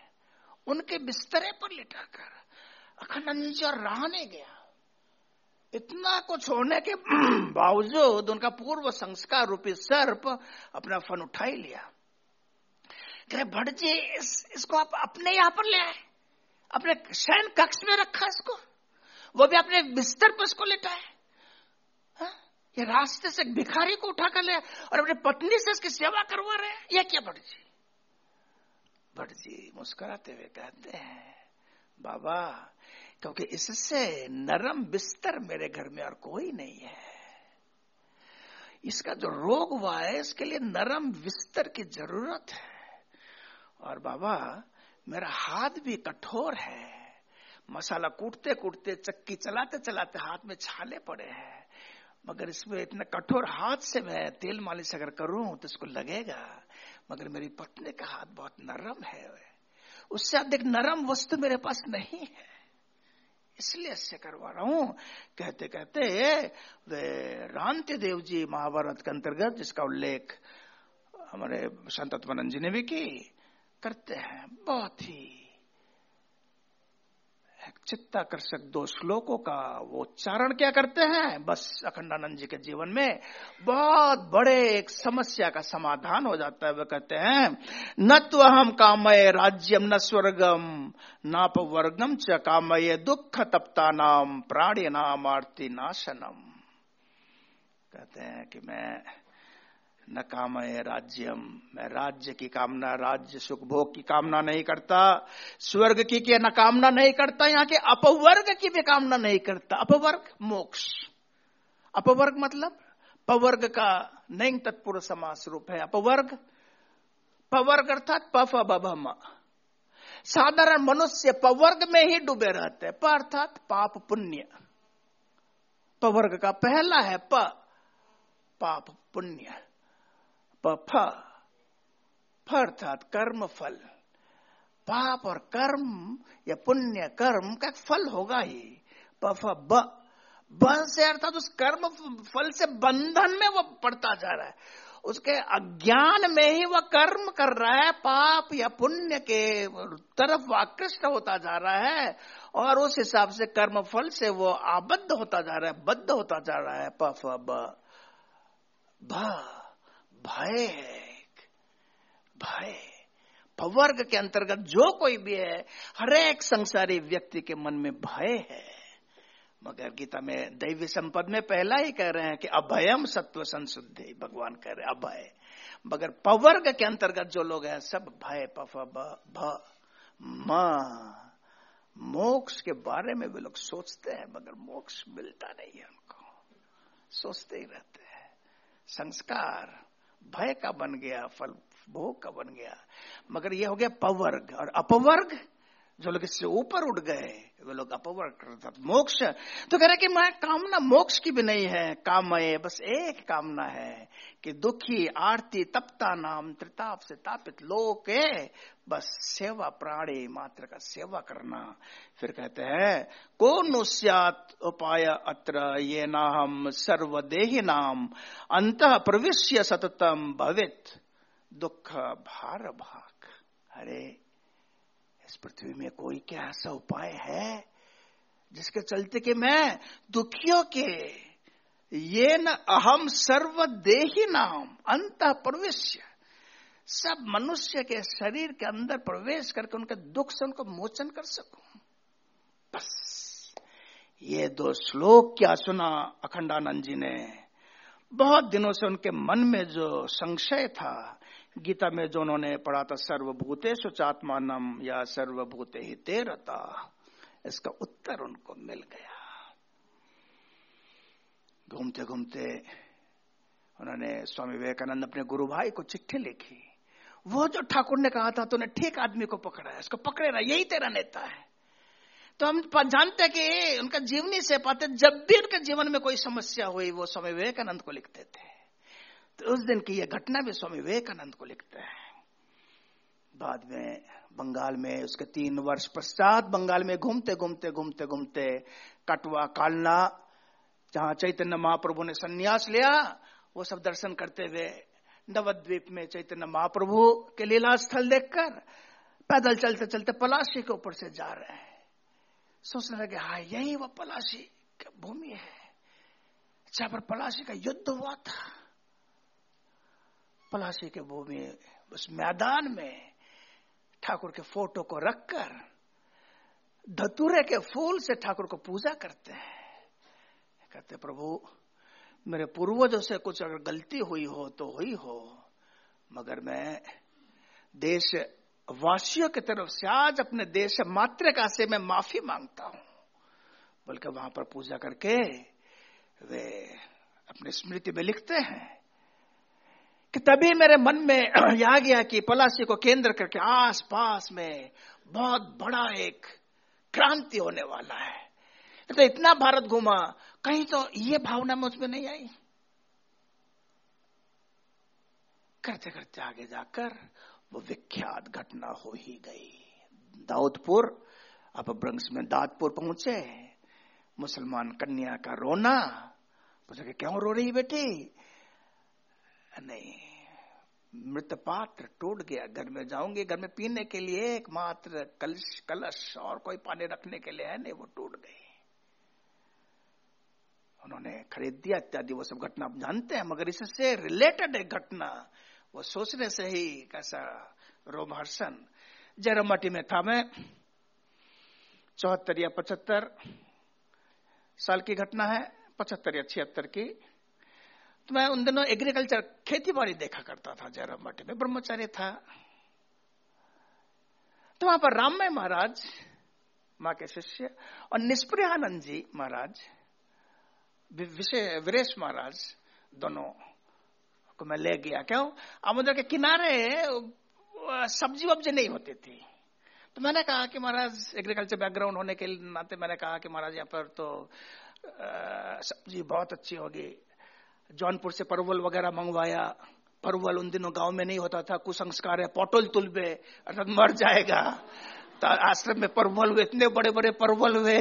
उनके बिस्तरे पर लिटाकर अखंडानंद जी और रहा नहीं गया। इतना कुछ होने के <clears throat> बावजूद उनका पूर्व संस्कार रूपी सर्प अपना फन उठा ही लिया। कहे भट्ट जी इस, इसको आप अपने यहाँ पर ले आए। अपने शयन कक्ष में रखा इसको। वो भी अपने बिस्तर पर इसको लिटाए। ये रास्ते से भिखारी को उठा कर ले और अपनी पत्नी से इसकी सेवा करवा रहे हैं। यह क्या भट्ट जी? भट्ट जी मुस्कुराते हुए कहते हैं, बाबा, क्योंकि इससे नरम बिस्तर मेरे घर में और कोई नहीं है। इसका जो रोग हुआ है, इसके लिए नरम बिस्तर की ज़रूरत है। और बाबा, मेरा हाथ भी कठोर है। मसाला कूटते कूटते चक्की चलाते चलाते हाथ में छाले पड़े हैं। मगर इसमें इतना कठोर हाथ से मैं तेल मालिश अगर करूँ तो इसको लगेगा। मगर मेरी पत्नी का हाथ बहुत नरम है उससे अधिक नरम वस्तु मेरे पास नहीं है। इसलिए ऐसे करवा रहा हूँ। कहते कहते वे रांति देव जी महाभारत के अंतर्गत, जिसका उल्लेख हमारे संत जी ने भी की, करते हैं। बहुत ही चित्ताकर्षक दो श्लोकों का वो उच्चारण क्या करते हैं? बस अखंडानंद जी के जीवन में बहुत बड़े एक समस्या का समाधान हो जाता है। वे कहते हैं, न तो हम कामय राज्यम, न स्वर्गम नापवर्गम च कामय दुख तप्ता नाम प्राणी नाम आरती नाशनम कहते हैं कि मैं न काम है राज्यम। मैं राज्य की कामना, राज्य सुख भोग की कामना नहीं करता। स्वर्ग की के न कामना नहीं करता, यहाँ के अपवर्ग की भी कामना नहीं करता। अपवर्ग, मोक्ष। अपवर्ग मतलब पवर्ग का नैंग तत्पुरुष समास रूप है। अपवर्ग, पवर्ग अर्थात पफ अभम साधारण मनुष्य पवर्ग में ही डूबे रहते हैं। प अर्थात पाप पुण्य। पवर्ग का पहला है प, पाप पुण्य। फ अर्थात कर्म फल। पाप और कर्म या पुण्य कर्म का फल होगा ही। पफ ब। से अर्थात उस कर्म फल से बंधन में वो पड़ता जा रहा है। उसके अज्ञान में ही वह कर्म कर रहा है। पाप या पुण्य के तरफ़ आकृष्ट होता जा रहा है और उस हिसाब से कर्म फल से वो आबद्ध होता जा रहा है, बद्ध होता जा रहा है। पफ ब। भय है भय पवर्ग के अंतर्गत जो कोई भी है, हर एक संसारी व्यक्ति के मन में भय है। मगर गीता में दैवी संपद में पहला ही कह रहे हैं कि अभयम सत्व संशुद्धि, भगवान कह रहे अभय। मगर पवर्ग के अंतर्गत जो लोग हैं, सब भय, पफ मोक्ष के बारे में भी लोग सोचते हैं, मगर मोक्ष मिलता नहीं है उनको। सोचते ही रहते हैं। संस्कार भय का बन गया, फल, भोग का बन गया। मगर यह हो गया पवर्ग और अपवर्ग जो लोग इससे ऊपर उठ गए, वे लोग अपवर्ग मोक्ष। तो कह रहे कि मैं कामना मोक्ष की भी नहीं है, कामय, बस एक कामना है कि दुखी, आरती, तपता नाम, त्रिताप से तापित लोक, बस सेवा प्राणी मात्र का सेवा करना। फिर कहते हैं, कौन उपाय अत्र, ये नाम सर्वदेही नाम, अंत प्रविश्य सततम भवित। दुख भार भाग। अरे इस पृथ्वी में कोई क्या ऐसा उपाय है जिसके चलते कि मैं दुखियों के ये न अहम सर्वदेही नाम अंत प्रवेश सब मनुष्य के शरीर के अंदर प्रवेश करके उनके दुख से उनको मोचन कर सकूँ? बस। ये दो श्लोक क्या सुना अखंडानंद जी ने? बहुत दिनों से उनके मन में जो संशय था गीता में जो उन्होंने पढ़ा था, सर्वभूतेषु चात्मानम या सर्वभूते ही तेरता इसका उत्तर उनको मिल गया। घूमते घूमते उन्होंने स्वामी विवेकानंद अपने गुरु भाई को चिट्ठी लिखी। वो जो ठाकुर ने कहा था, तूने ठीक आदमी को पकड़ा है उसको पकड़े रहा, यही तेरा नेता है। तो हम जानते कि उनका जीवनी से पाते, जब भी उनके जीवन में कोई समस्या हुई, वो स्वामी विवेकानंद को लिखते थे। तो उस दिन की यह घटना भी स्वामी विवेकानंद को लिखते हैं। बाद में बंगाल में उसके तीन वर्ष पश्चात बंगाल में घूमते घूमते घूमते घूमते कटवा कालना, जहाँ चैतन्य महाप्रभु ने सन्यास लिया, वो सब दर्शन करते हुए नवद्वीप में चैतन्य महाप्रभु के लीला स्थल देखकर पैदल चलते चलते पलाशी के ऊपर से जा रहे हैं। सोचने लगे हाँ यही वो पलाशी भूमि है, जहाँ पर पलाशी का युद्ध हुआ था। पलाशी के भूमि, उस मैदान में ठाकुर के फ़ोटो को रखकर, धतुरे के फूल से ठाकुर को पूजा करते हैं। कहते, प्रभु, मेरे पूर्वजों से कुछ अगर गलती हुई हो तो हुई हो, मगर मैं देश वासियों की तरफ़ से आज अपने देश मात्र मातृका से मैं माफ़ी माँगता हूँ। बल्कि वहाँ पर पूजा करके वे अपनी स्मृति में लिखते हैं कि तभी मेरे मन में <clears throat> आ गया कि पलासी को केंद्र करके आस पास में बहुत बड़ा एक क्रांति होने वाला है। तो इतना भारत घूमा, कहीं तो ये भावना मुझमें नहीं आई। करते करते आगे जाकर वो विख्यात घटना हो ही गई। दाऊदपुर, अब ब्रंश में दादपुर पहुँचे। मुसलमान कन्या का रोना, पूछा क्यों रो रही बेटी? नहीं मृत पात्र टूट गया। घर में जाऊँगी, घर में पीने के लिए एकमात्र कलश कलश और कोई पानी रखने के लिए है नहीं, वो टूट गई। उन्होंने खरीद दिया इत्यादि, वो सब घटना आप जानते हैं, मगर इससे रिलेटेड एक घटना, वो सोचने से ही कैसा रोमहर्षण। जयरामटी में था मैं, चौहत्तर या पचहत्तर साल की घटना है, पचहत्तर या छिहत्तर की। तो मैं उन दिनों एग्रीकल्चर खेती बाड़ी देखा करता था, जयराम बाटी में ब्रह्मचारी था। तो वहाँ पर राममय महाराज, माँ के शिष्य, और निष्प्रियानंद जी महाराज वीरेश महाराज दोनों को मैं ले गया। क्यों? आमुद्र के किनारे सब्ज़ी वब्जी नहीं होती थी। तो मैंने कहा कि महाराज एग्रीकल्चर बैकग्राउंड होने के नाते मैंने कहा कि महाराज, यहाँ पर तो सब्ज़ी बहुत अच्छी होगी। जौनपुर से परवल वगैरह मंगवाया। परवल उन दिनों गाँव में नहीं होता था। कुसंस्कार है, पोटल तुलबे मर जाएगा। तो आश्रम में परवल हुए, इतने बड़े बड़े परवल हुए।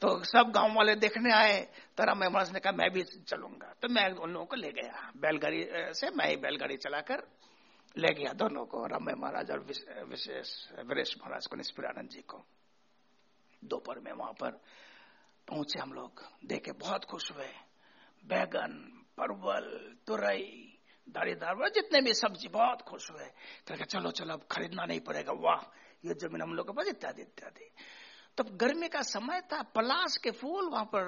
तो सब गाँव वाले देखने आए। तरह मैं महाराज ने कहा, मैं भी चलूँगा। तो मैं उन लोगों को ले गया। बैलगाड़ी से मैं ही बैलगाड़ी चलाकर ले गया दोनों को। रमय महाराज और विशेष, वीरेश महाराज को निष्प्रानंद जी को। दोपहर में वहाँ पर पहुँचे हम लोग। देखे बहुत खुश हुए। बैगन परवल, तुरई दारीदार जितने भी सब्ज़ी, बहुत खुश हुए। तो चलो चलो, अब खरीदना नहीं पड़ेगा। वाह, ये ज़मीन हम लोग के पास इत्यादि इत्यादि। तो गर्मी का समय था, पलाश के फूल वहाँ पर,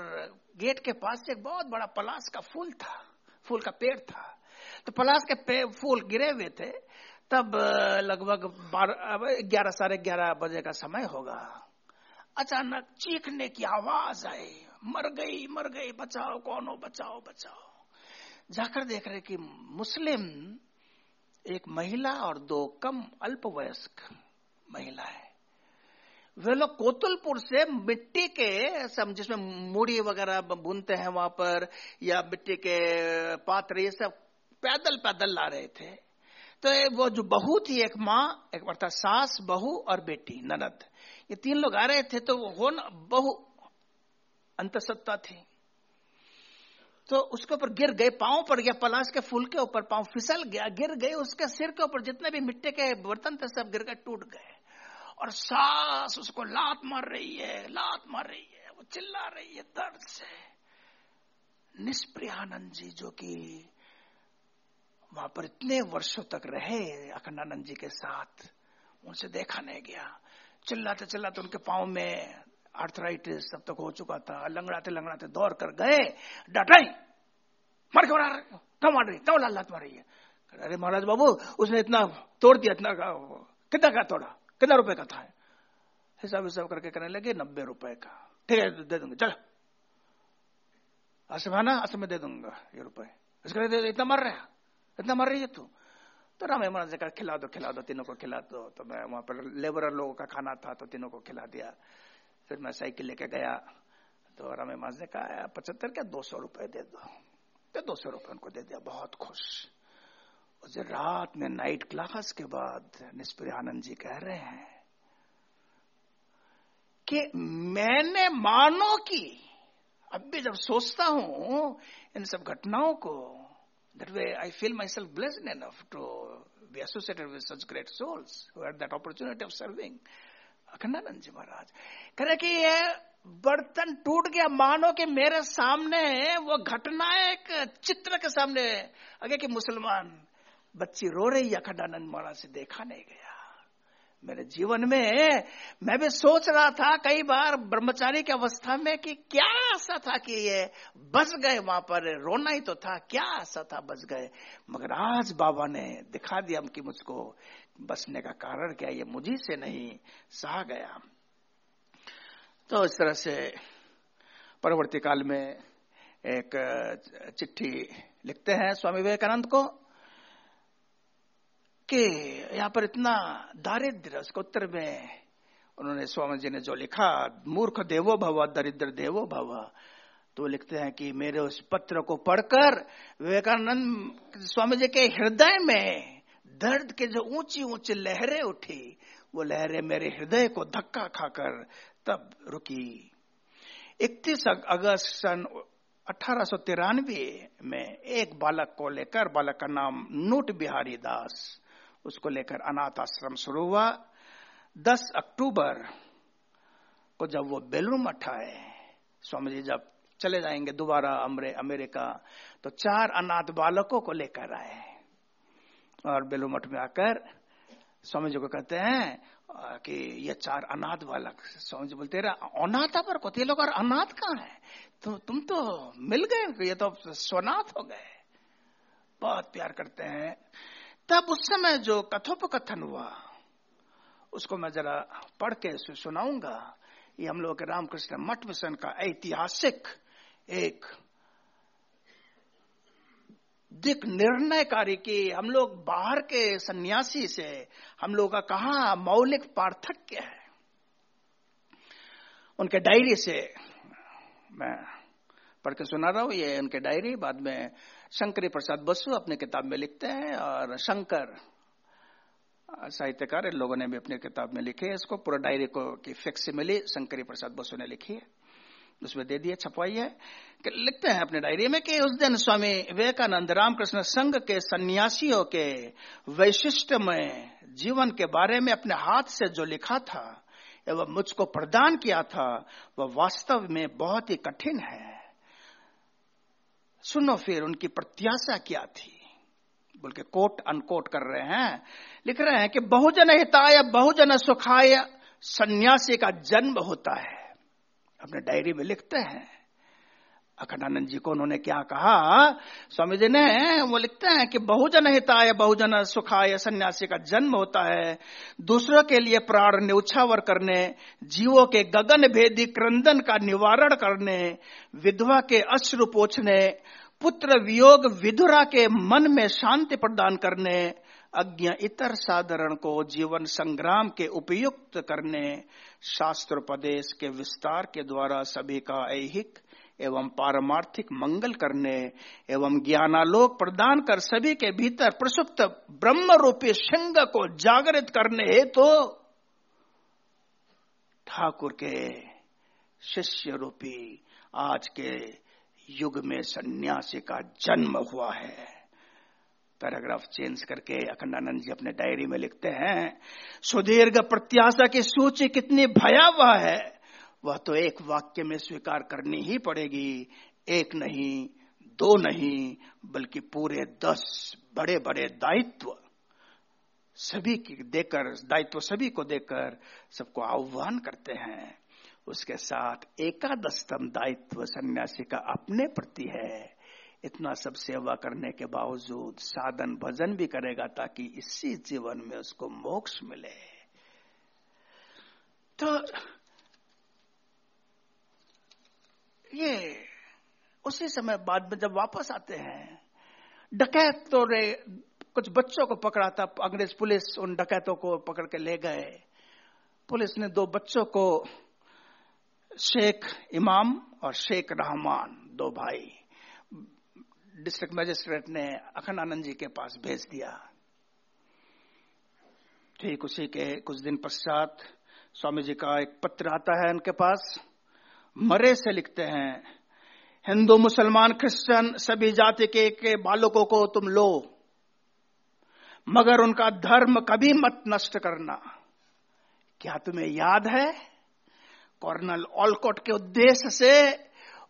गेट के पास एक बहुत बड़ा पलाश का फूल था, फूल का पेड़ था। तो पलाश के फूल गिरे हुए थे। तब, लगभग बारह ग्यारह, साढ़े ग्यारह बजे का समय होगा। अचानक चीखने की आवाज़ आई, मर गई मर गई, बचाओ, कौन हो बचाओ बचाओ। जाकर देख रहे कि मुस्लिम एक महिला और दो कम अल्पवयस्क महिला है। वे लोग कोतलपुर से मिट्टी के सब जिसमें मूड़ी वगैरह बुनते हैं वहाँ पर, या मिट्टी के पात्र, ये सब पैदल पैदल ला रहे थे। तो वो जो बहू थी, एक माँ, एक अर्थात सास, बहू और बेटी, ननद, ये तीन लोग आ रहे थे तो वो बहु अंतसत्ता थी। तो उसके ऊपर गिर गए, पाँव पड़ गया, पलाश के फूल के ऊपर पाँव फिसल गया, गिर गए, उसके सिर के ऊपर जितने भी मिट्टी के बर्तन थे सब गिर गए, टूट गए। और सास उसको लात मार रही है, लात मार रही है, वो चिल्ला रही है दर्द से। निष्प्रियानंद जी जो कि वहाँ पर इतने वर्षों तक रहे अखंडानंद जी के साथ, उनसे देखा नहीं गया। चिल्लाते चिल्लाते उनके पाँव में आर्थराइटिस सब तक हो चुका था। लंगड़ाते लंगड़ाते दौड़ कर गए। डटाई मर के रहे क्यों मार रही क्यों लाल लात मार रही है? अरे महाराज बाबू, उसने इतना तोड़ दिया, इतना का, कितना का तोड़ा? कितना रुपए का था? हिसाब हिसाब करके करने लगे, नब्बे रुपए का। ठीक है, दे दूँगा, चल। आसमाना आसम में दे दूँगा ये रुपए। इसके इतना मर रहा है। इतना मर रही है तू? तो राम महाराज ने कहा, खिला दो खिला दो, तीनों को खिला दो। तो मैं वहाँ पर लेबर लोगों का खाना था तो तीनों को खिला दिया। फिर मैं साइकिल लेके गया तो राम महाराज ने कहा पचहत्तर क्या? दो सौ रुपए दे दो। तो दो सौ रुपए उनको दे दिया बहुत खुश। उस रात में नाइट क्लास के बाद निष्प्रिय आनंद जी कह रहे हैं कि मैंने मानो की अब भी जब सोचता हूँ इन सब घटनाओं को That way, I feel myself blessed enough to be associated with such great souls who had that opportunity of. Akhandananda ji Maharaj. कह रहे कि ये बर्तन टूट गया, मानो कि मेरे सामने वो घटना एक चित्र के सामने अगे कि मुसलमान बच्ची रो रही है अखंडानंद महाराज से देखा नहीं गया। मेरे जीवन में मैं भी सोच रहा था कई बार ब्रह्मचारी की अवस्था में कि क्या ऐसा था कि ये बस गए वहाँ पर, रोना ही तो था, क्या ऐसा था बस गए। मगर आज बाबा ने दिखा दिया कि मुझको बसने का कारण क्या, ये मुझी से नहीं, सहा गया। तो इस तरह से परवर्ती काल में एक चिट्ठी लिखते हैं स्वामी विवेकानंद को। कि यहाँ पर इतना दारिद्र उत्तर में उन्होंने स्वामी जी ने जो लिखा, मूर्ख देवो भव, दरिद्र देवो भव। तो लिखते हैं कि मेरे उस पत्र को पढ़कर विवेकानंद स्वामी जी के हृदय में दर्द के जो ऊँची ऊँची लहरें उठी, वो लहरें मेरे हृदय को धक्का खाकर तब रुकी। इकतीस अगस्त सन अठारह में एक बालक को लेकर, बालक का नाम नूट बिहारी दास उसको लेकर अनाथ आश्रम शुरू हुआ। 10 अक्टूबर को जब वो बेलूर मठ आए, स्वामी जी जब चले जाएँगे दोबारा अमरे, अमेरिका तो चार अनाथ बालकों को लेकर आए और बेलू मठ में आकर स्वामी जी को कहते हैं कि ये चार अनाथ बालक, स्वामी जी बोलते अनाथ पर को ये लोग और अनाथ कहाँ है? तो तुम तो मिल गए, ये तो स्वनाथ हो गए। बहुत प्यार करते हैं। तब उस समय जो कथोपकथन हुआ, उसको मैं जरा पढ़ के सुनाऊँगा ये हम लोग के रामकृष्ण मठ मिशन का ऐतिहासिक एक दिक निर्णयकारी की हम लोग बाहर के सन्यासी से, हम लोग का कहा मौलिक पार्थक्य है। उनके डायरी से मैं पढ़ के सुना रहा हूँ, ये उनके डायरी, बाद में शंकरी प्रसाद बसु अपने किताब में लिखते हैं और शंकर साहित्यकार इन लोगों ने भी अपनी किताब में लिखे है। इसको पूरा डायरी को की फिक्स मिली शंकरी प्रसाद बसु ने लिखी है। उसमें दे दिया छपवाई है कि लिखते हैं अपने डायरी में कि उस दिन स्वामी विवेकानंद रामकृष्ण संघ के सन्यासियों के वैशिष्ट में जीवन के बारे में अपने हाथ से जो लिखा था एवं मुझको प्रदान किया था, वह वास्तव में बहुत ही कठिन है। सुनो फिर, उनकी प्रत्याशा क्या थी? बोल के कोट अनकोट कर रहे हैं। लिख रहे हैं कि बहुजन हिताय, बहुजन सुखाय, सन्यासी का जन्म होता है। अपने डायरी में लिखते हैं। अखंडानंद जी को उन्होंने क्या कहा? स्वामी जी ने, वो लिखते हैं कि बहुजन हिताय, बहुजन सुखाय, सन्यासी का जन्म होता है। दूसरों के लिए प्राण न्यौछावर करने, जीवों के गगन भेदी क्रंदन का निवारण करने, विधवा के अश्रु पोछने, पुत्र वियोग विधुरा के मन में शांति प्रदान करने, अज्ञ इतर साधारण को जीवन संग्राम के उपयुक्त करने शास्त्र उपदेश के विस्तार के द्वारा सभी का ऐहिक एवं पारमार्थिक मंगल करने, एवं ज्ञानालोक प्रदान कर सभी के भीतर प्रसुप्त ब्रह्म रूपी सिंह को जागृत करने हेतु तो ठाकुर के शिष्य रूपी आज के युग में सन्यासी का जन्म हुआ है। पैराग्राफ चेंज करके अखंडानंद जी अपने डायरी में लिखते हैं, सुदीर्घ प्रत्याशा की सूची कितनी भयावह है। वह तो एक वाक्य में स्वीकार करनी ही पड़ेगी। एक नहीं, दो नहीं, बल्कि पूरे दस बड़े बड़े दायित्व। सभी की देकर, दायित्व सभी को देकर सबको आह्वान करते हैं। उसके साथ एकादशतम दायित्व सन्यासी का अपने प्रति है। इतना सब सेवा करने के बावजूद साधन भजन भी करेगा ताकि इसी जीवन में उसको मोक्ष मिले। तो ये उसी समय बाद में जब वापस आते हैं, डकैत तो रे कुछ बच्चों को पकड़ा था, अंग्रेज़ पुलिस उन डकैतों को पकड़ के ले गए। पुलिस ने दो बच्चों को, शेख इमाम और शेख रहमान, दो भाई, डिस्ट्रिक्ट मजिस्ट्रेट ने अखंड आनंद जी के पास भेज दिया। ठीक उसी के कुछ दिन पश्चात स्वामी जी का एक पत्र आता है उनके पास। मरे से लिखते हैं हिंदू मुसलमान क्रिश्चियन सभी जाति के, के बालकों को तुम लो मगर उनका धर्म कभी मत नष्ट करना। क्या तुम्हें याद है कर्नल ऑलकोट के उद्देश्य से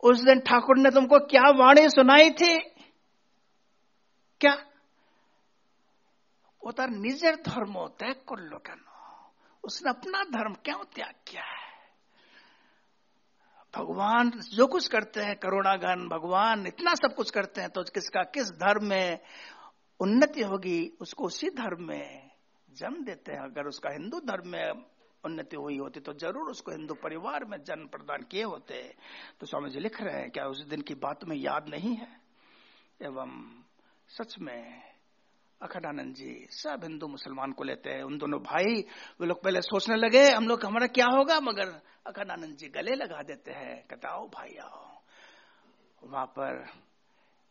उस दिन ठाकुर ने तुमको क्या वाणी सुनाई थी? क्या? वो निजर धर्म त्याग कर लो क्या उसने अपना धर्म क्यों त्याग किया है? भगवान जो कुछ करते हैं, करुणागन भगवान, इतना सब कुछ करते हैं तो किसका, किस धर्म में उन्नति होगी, उसको उसी धर्म में जन्म देते हैं। अगर उसका हिंदू धर्म में उन्नति हुई होती तो ज़रूर उसको हिंदू परिवार में जन्म प्रदान किए होते। तो स्वामी जी लिख रहे हैं, क्या उस दिन की बात में याद नहीं है? एवं सच में अखंडानंद जी, सब हिंदू मुसलमान को लेते हैं। उन दोनों भाई, वे लोग पहले सोचने लगे, हम लोग, हमारा क्या होगा? मगर अखंडानंद जी गले लगा देते हैं, कहते, आओ भाई, आओ। वहाँ पर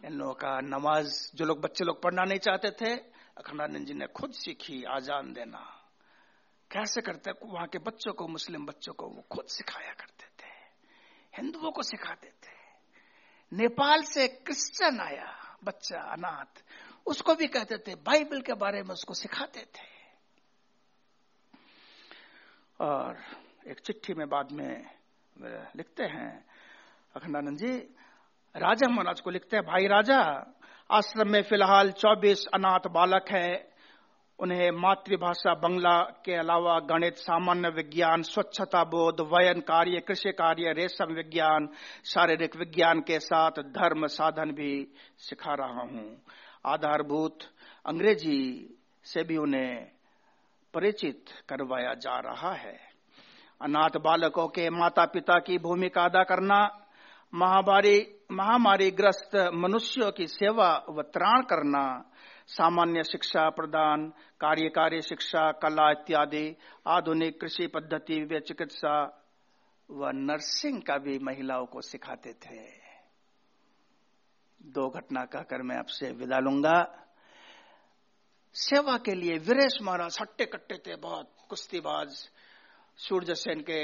इन लोगों का नमाज़, जो लोग बच्चे लोग पढ़ना नहीं चाहते थे, अखंडानंद जी ने खुद सीखी, आजान देना। कैसे करते वहाँ के बच्चों को, मुस्लिम बच्चों को वो खुद सिखाया करते थे। हिंदुओं को सिखाते थे। नेपाल से क्रिश्चियन आया, बच्चा अनाथ। उसको भी कहते थे, बाइबल के बारे में उसको सिखाते थे। और एक चिट्ठी में बाद में लिखते हैं। अखंडानंद जी, राजा महाराज को लिखते हैं, भाई राजा, आश्रम में फ़िलहाल 24 अनाथ बालक हैं। उन्हें मातृभाषा बंगला के अलावा गणित, सामान्य विज्ञान, स्वच्छता बोध, वयन कार्य, कृषि कार्य, रेशम विज्ञान, शारीरिक विज्ञान के साथ धर्म साधन भी सिखा रहा हूँ। आधारभूत अंग्रेज़ी से भी उन्हें परिचित करवाया जा रहा है। अनाथ बालकों के माता पिता की भूमिका अदा करना, महामारी महामारी ग्रस्त मनुष्यों की सेवा व त्राण करना, सामान्य शिक्षा प्रदान, कार्यकारी शिक्षा, कला इत्यादि, आधुनिक कृषि पद्धति व चिकित्सा व नर्सिंग का भी महिलाओं को सिखाते थे। दो घटना कहकर मैं आपसे विदा लूँगा। सेवा के लिए वीरेश महाराज हट्टे कट्टे थे बहुत, कुश्तीबाज सूर्य सेन के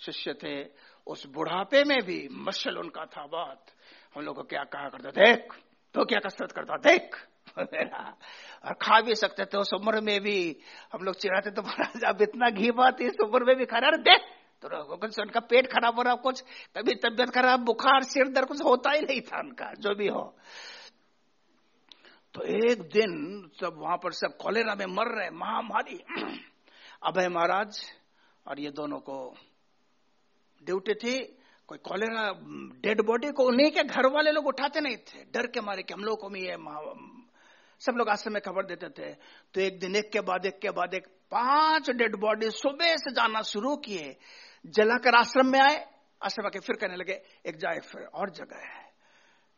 शिष्य थे, उस बुढ़ापे में भी मशल उनका था बहुत हम लोग को क्या कहा करता, देख तो क्या कसरत करता, देख। और खा भी सकते थे उस उम्र में भी। हम लोग चिढ़ाते तो महाराज अब इतना घी बात इस उम्र में भी खा रहा देख तो कुछ उनका पेट खराब हो रहा, कुछ कभी तबियत खराब, बुखार, सिर दर्द, कुछ होता ही नहीं था उनका, जो भी हो। तो एक दिन सब वहाँ पर सब कॉलेरा में मर रहे, महामारी, <clears throat> अभय महाराज और ये दोनों को ड्यूटी थी। कोई कॉलेरा, डेड बॉडी को उन्हीं के घर वाले लोग उठाते नहीं थे। डर के मारे कि हम लोग को भी ये सब लोग आश्रम में खबर देते थे। तो एक दिन, एक के बाद, एक के बाद, एक पाँच डेड बॉडी सुबह से जाना शुरू किए। जलाकर आश्रम में आए, आश्रम के फिर कहने लगे, एक जाए, फिर और जगह है।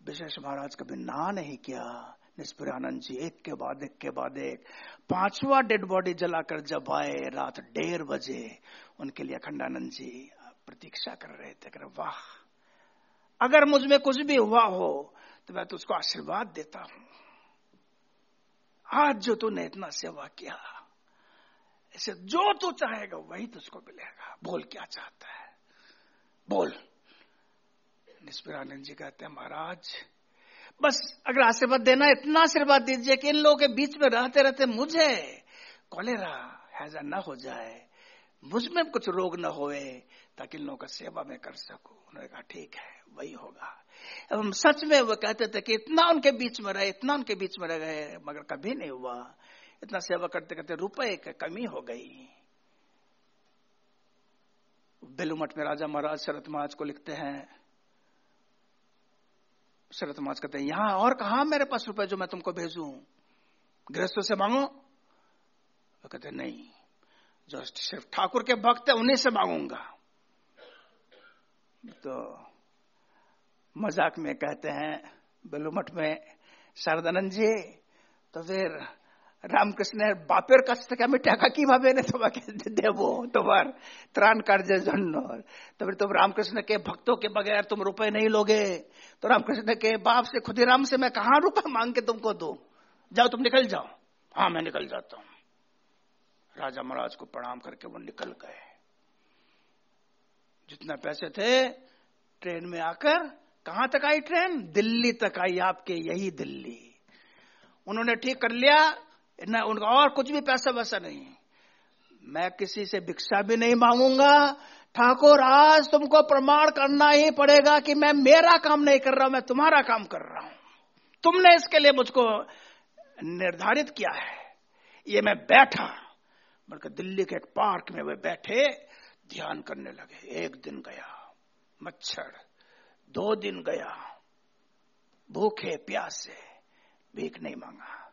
विशेष महाराज कभी ना नहीं किया। निष्पुरानंद जी एक के बाद, एक के बाद एक। पांचवा डेड बॉडी जलाकर जब आए, रात डेढ़ बजे, उनके लिए अखंडानंद जी प्रतीक्षा कर रहे थे कर वाह, अगर मुझमें कुछ भी हुआ हो तो मैं तुझको आशीर्वाद देता हूँ। आज जो तूने इतना सेवा किया, इसे जो तू चाहेगा, वही तुझको मिलेगा। बोल क्या चाहता है? बोल। निष्परानंद जी कहते हैं, महाराज बस अगर आशीर्वाद देना, इतना आशीर्वाद दीजिए कि इन लोगों के बीच में रहते रहते मुझे कॉलेरा हैजा न हो जाए, मुझमें कुछ रोग न होए, ताकि इन लोगों का सेवा में कर सकूँ। उन्होंने कहा, ठीक है, वही होगा। एवं सच में वो कहते थे कि इतना उनके बीच में रहे, इतना उनके बीच में रह गए मगर कभी नहीं हुआ। इतना सेवा करते करते रुपए की कमी हो गई। बेलुमठ में राजा महाराज शरत महाराज को लिखते हैं शरत महाराज कहते हैं, यहाँ और कहा मेरे पास रुपए जो मैं तुमको भेजू? गृहस्थों से मांगो? वो कहते नहीं, जो सिर्फ़ ठाकुर के भक्त है, उन्हीं से मांगूँगा. तो मज़ाक में कहते हैं, बेलूमठ में शारदानंद जी तो फिर रामकृष्ण বাপের কাছ থেকে আমি টাকা কিভাবে এনে তোমাকে रामकृष्ण के भक्तों के बगैर तुम रुपए नहीं लोगे। तो रामकृष्ण के बाप से खुदी राम से मैं कहा रुपए मांग के तुमको दू? जाओ, तुम निकल जाओ। हाँ मैं निकल जाता हूँ। राजा महाराज को प्रणाम करके वो निकल गए। जितना पैसे थे, ट्रेन में आकर, कहा तक आई ट्रेन? दिल्ली तक आई आपके यही दिल्ली। उन्होंने ठीक कर लिया। न, उनका और कुछ भी पैसा वैसा नहीं। मैं किसी से भिक्षा भी नहीं मांगूँगा। ठाकुर, आज तुमको प्रमाण करना ही पड़ेगा कि मैं मेरा काम नहीं कर रहा हूँ मैं तुम्हारा काम कर रहा हूँ। तुमने इसके लिए मुझको निर्धारित किया है। ये मैं बैठा, बल्कि दिल्ली के एक पार्क में वे बैठे, ध्यान करने लगे। एक दिन गया, मच्छर। दो दिन गया, भूखे, प्यासे, भीख नहीं मांगा।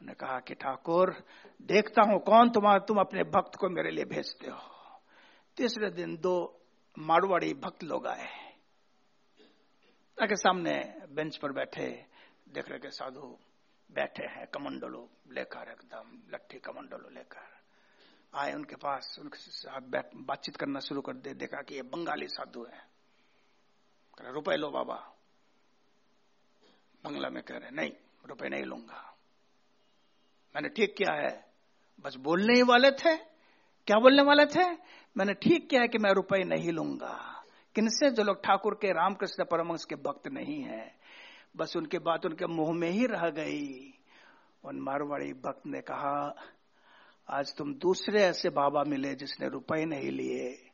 उन्होंने कहा कि ठाकुर, देखता हूँ कौन तुम्हारा, तुम अपने भक्त को मेरे लिए भेजते हो। तीसरे दिन दो मारवाड़ी भक्त लोग आए। के सामने बेंच पर बैठे, देख रहे के साधु बैठे हैं, कमंडलो लेकर, एकदम लट्ठी कमंडलो लेकर। आए उनके पास, उनके साथ बातचीत करना शुरू कर दे, देखा कि ये बंगाली साधु है। रुपए लो बाबा। बंगला में कह रहे, नहीं, रुपए नहीं लूँगा। मैंने ठीक किया है? बस बोलने ही वाले थे। क्या बोलने वाले थे? मैंने ठीक किया है कि मैं रुपए नहीं लूँगा। किनसे? जो लोग ठाकुर के, रामकृष्ण परमंश के भक्त नहीं है। बस उनके बात उनके मुँह में ही रह गई। उन मारवाड़ी भक्त ने कहा, आज तुम दूसरे ऐसे बाबा मिले जिसने रुपए नहीं लिए।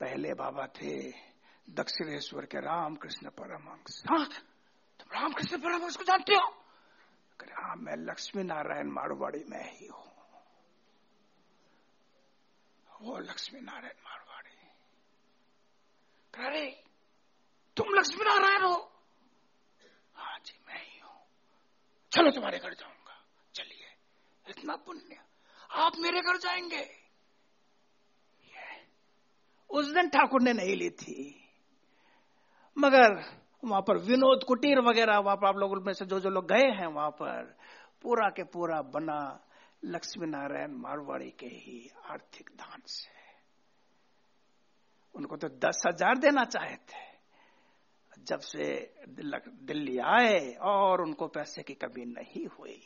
पहले बाबा थे दक्षिणेश्वर के रामकृष्ण परमहंस। हाँ तुम रामकृष्ण परमहंस को जानते हो? हाँ मैं लक्ष्मी नारायण मारवाड़ी में ही हूँ। वो लक्ष्मी नारायण मारवाड़ी। अरे तुम लक्ष्मी नारायण हो? हाँ जी, मैं ही हूँ। चलो तुम्हारे घर जाऊँगा। चलिए, इतना पुण्य। आप मेरे घर जाएँगे। उस दिन ठाकुर ने नहीं ली थी। मगर वहाँ पर विनोद कुटीर वगैरह, वहाँ पर आप लोगों में से जो जो लोग गए हैं, वहाँ पर पूरा के पूरा बना लक्ष्मी नारायण मारवाड़ी के ही आर्थिक दान से। उनको तो दस हज़ार देना चाहे थे। जब से दिल्ली आए और उनको पैसे की कमी नहीं हुई।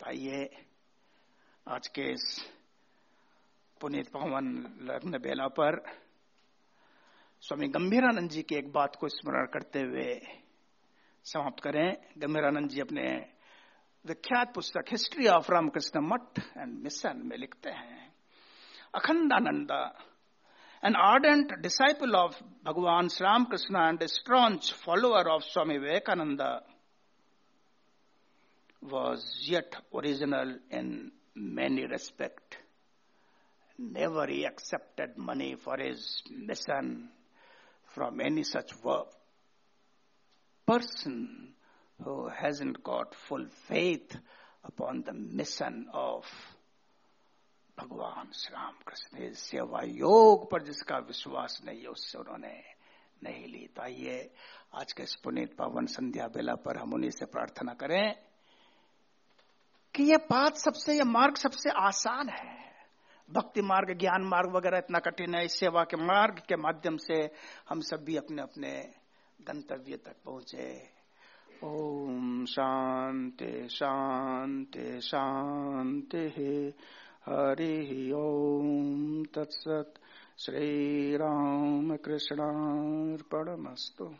तो आइए, आज के इस पुनीत पावन लग्न बेला पर स्वामी गंभीरानंद जी की एक बात को स्मरण करते हुए समाप्त करें गंभीरानंद जी अपने विख्यात पुस्तक, हिस्ट्री ऑफ़ रामकृष्ण मठ एंड मिशन में लिखते हैं Akhandananda an ardent disciple of Bhagwan Shri Ramakrishna and strong follower of Swami Vivekananda, was yet original in many respects. Never he accepted money for his mission from any such work. person who hasn't got full faith upon the mission of भगवान श्री राम कृष्ण सेवा योग पर जिसका विश्वास नहीं है उससे उन्होंने नहीं ली तो आइए आज के इस पुनीत पावन संध्या बेला पर हम उन्हीं से प्रार्थना करें कि ये पाठ सबसे ये मार्ग सबसे आसान है भक्ति मार्ग, ज्ञान मार्ग वगैरह इतना कठिन है, इस सेवा के मार्ग के माध्यम से हम सब भी अपने अपने गंतव्य तक पहुँचे। ओम शांति शांति शांति हरि ओम तत्सत। श्री राम कृष्णार्पणमस्तु।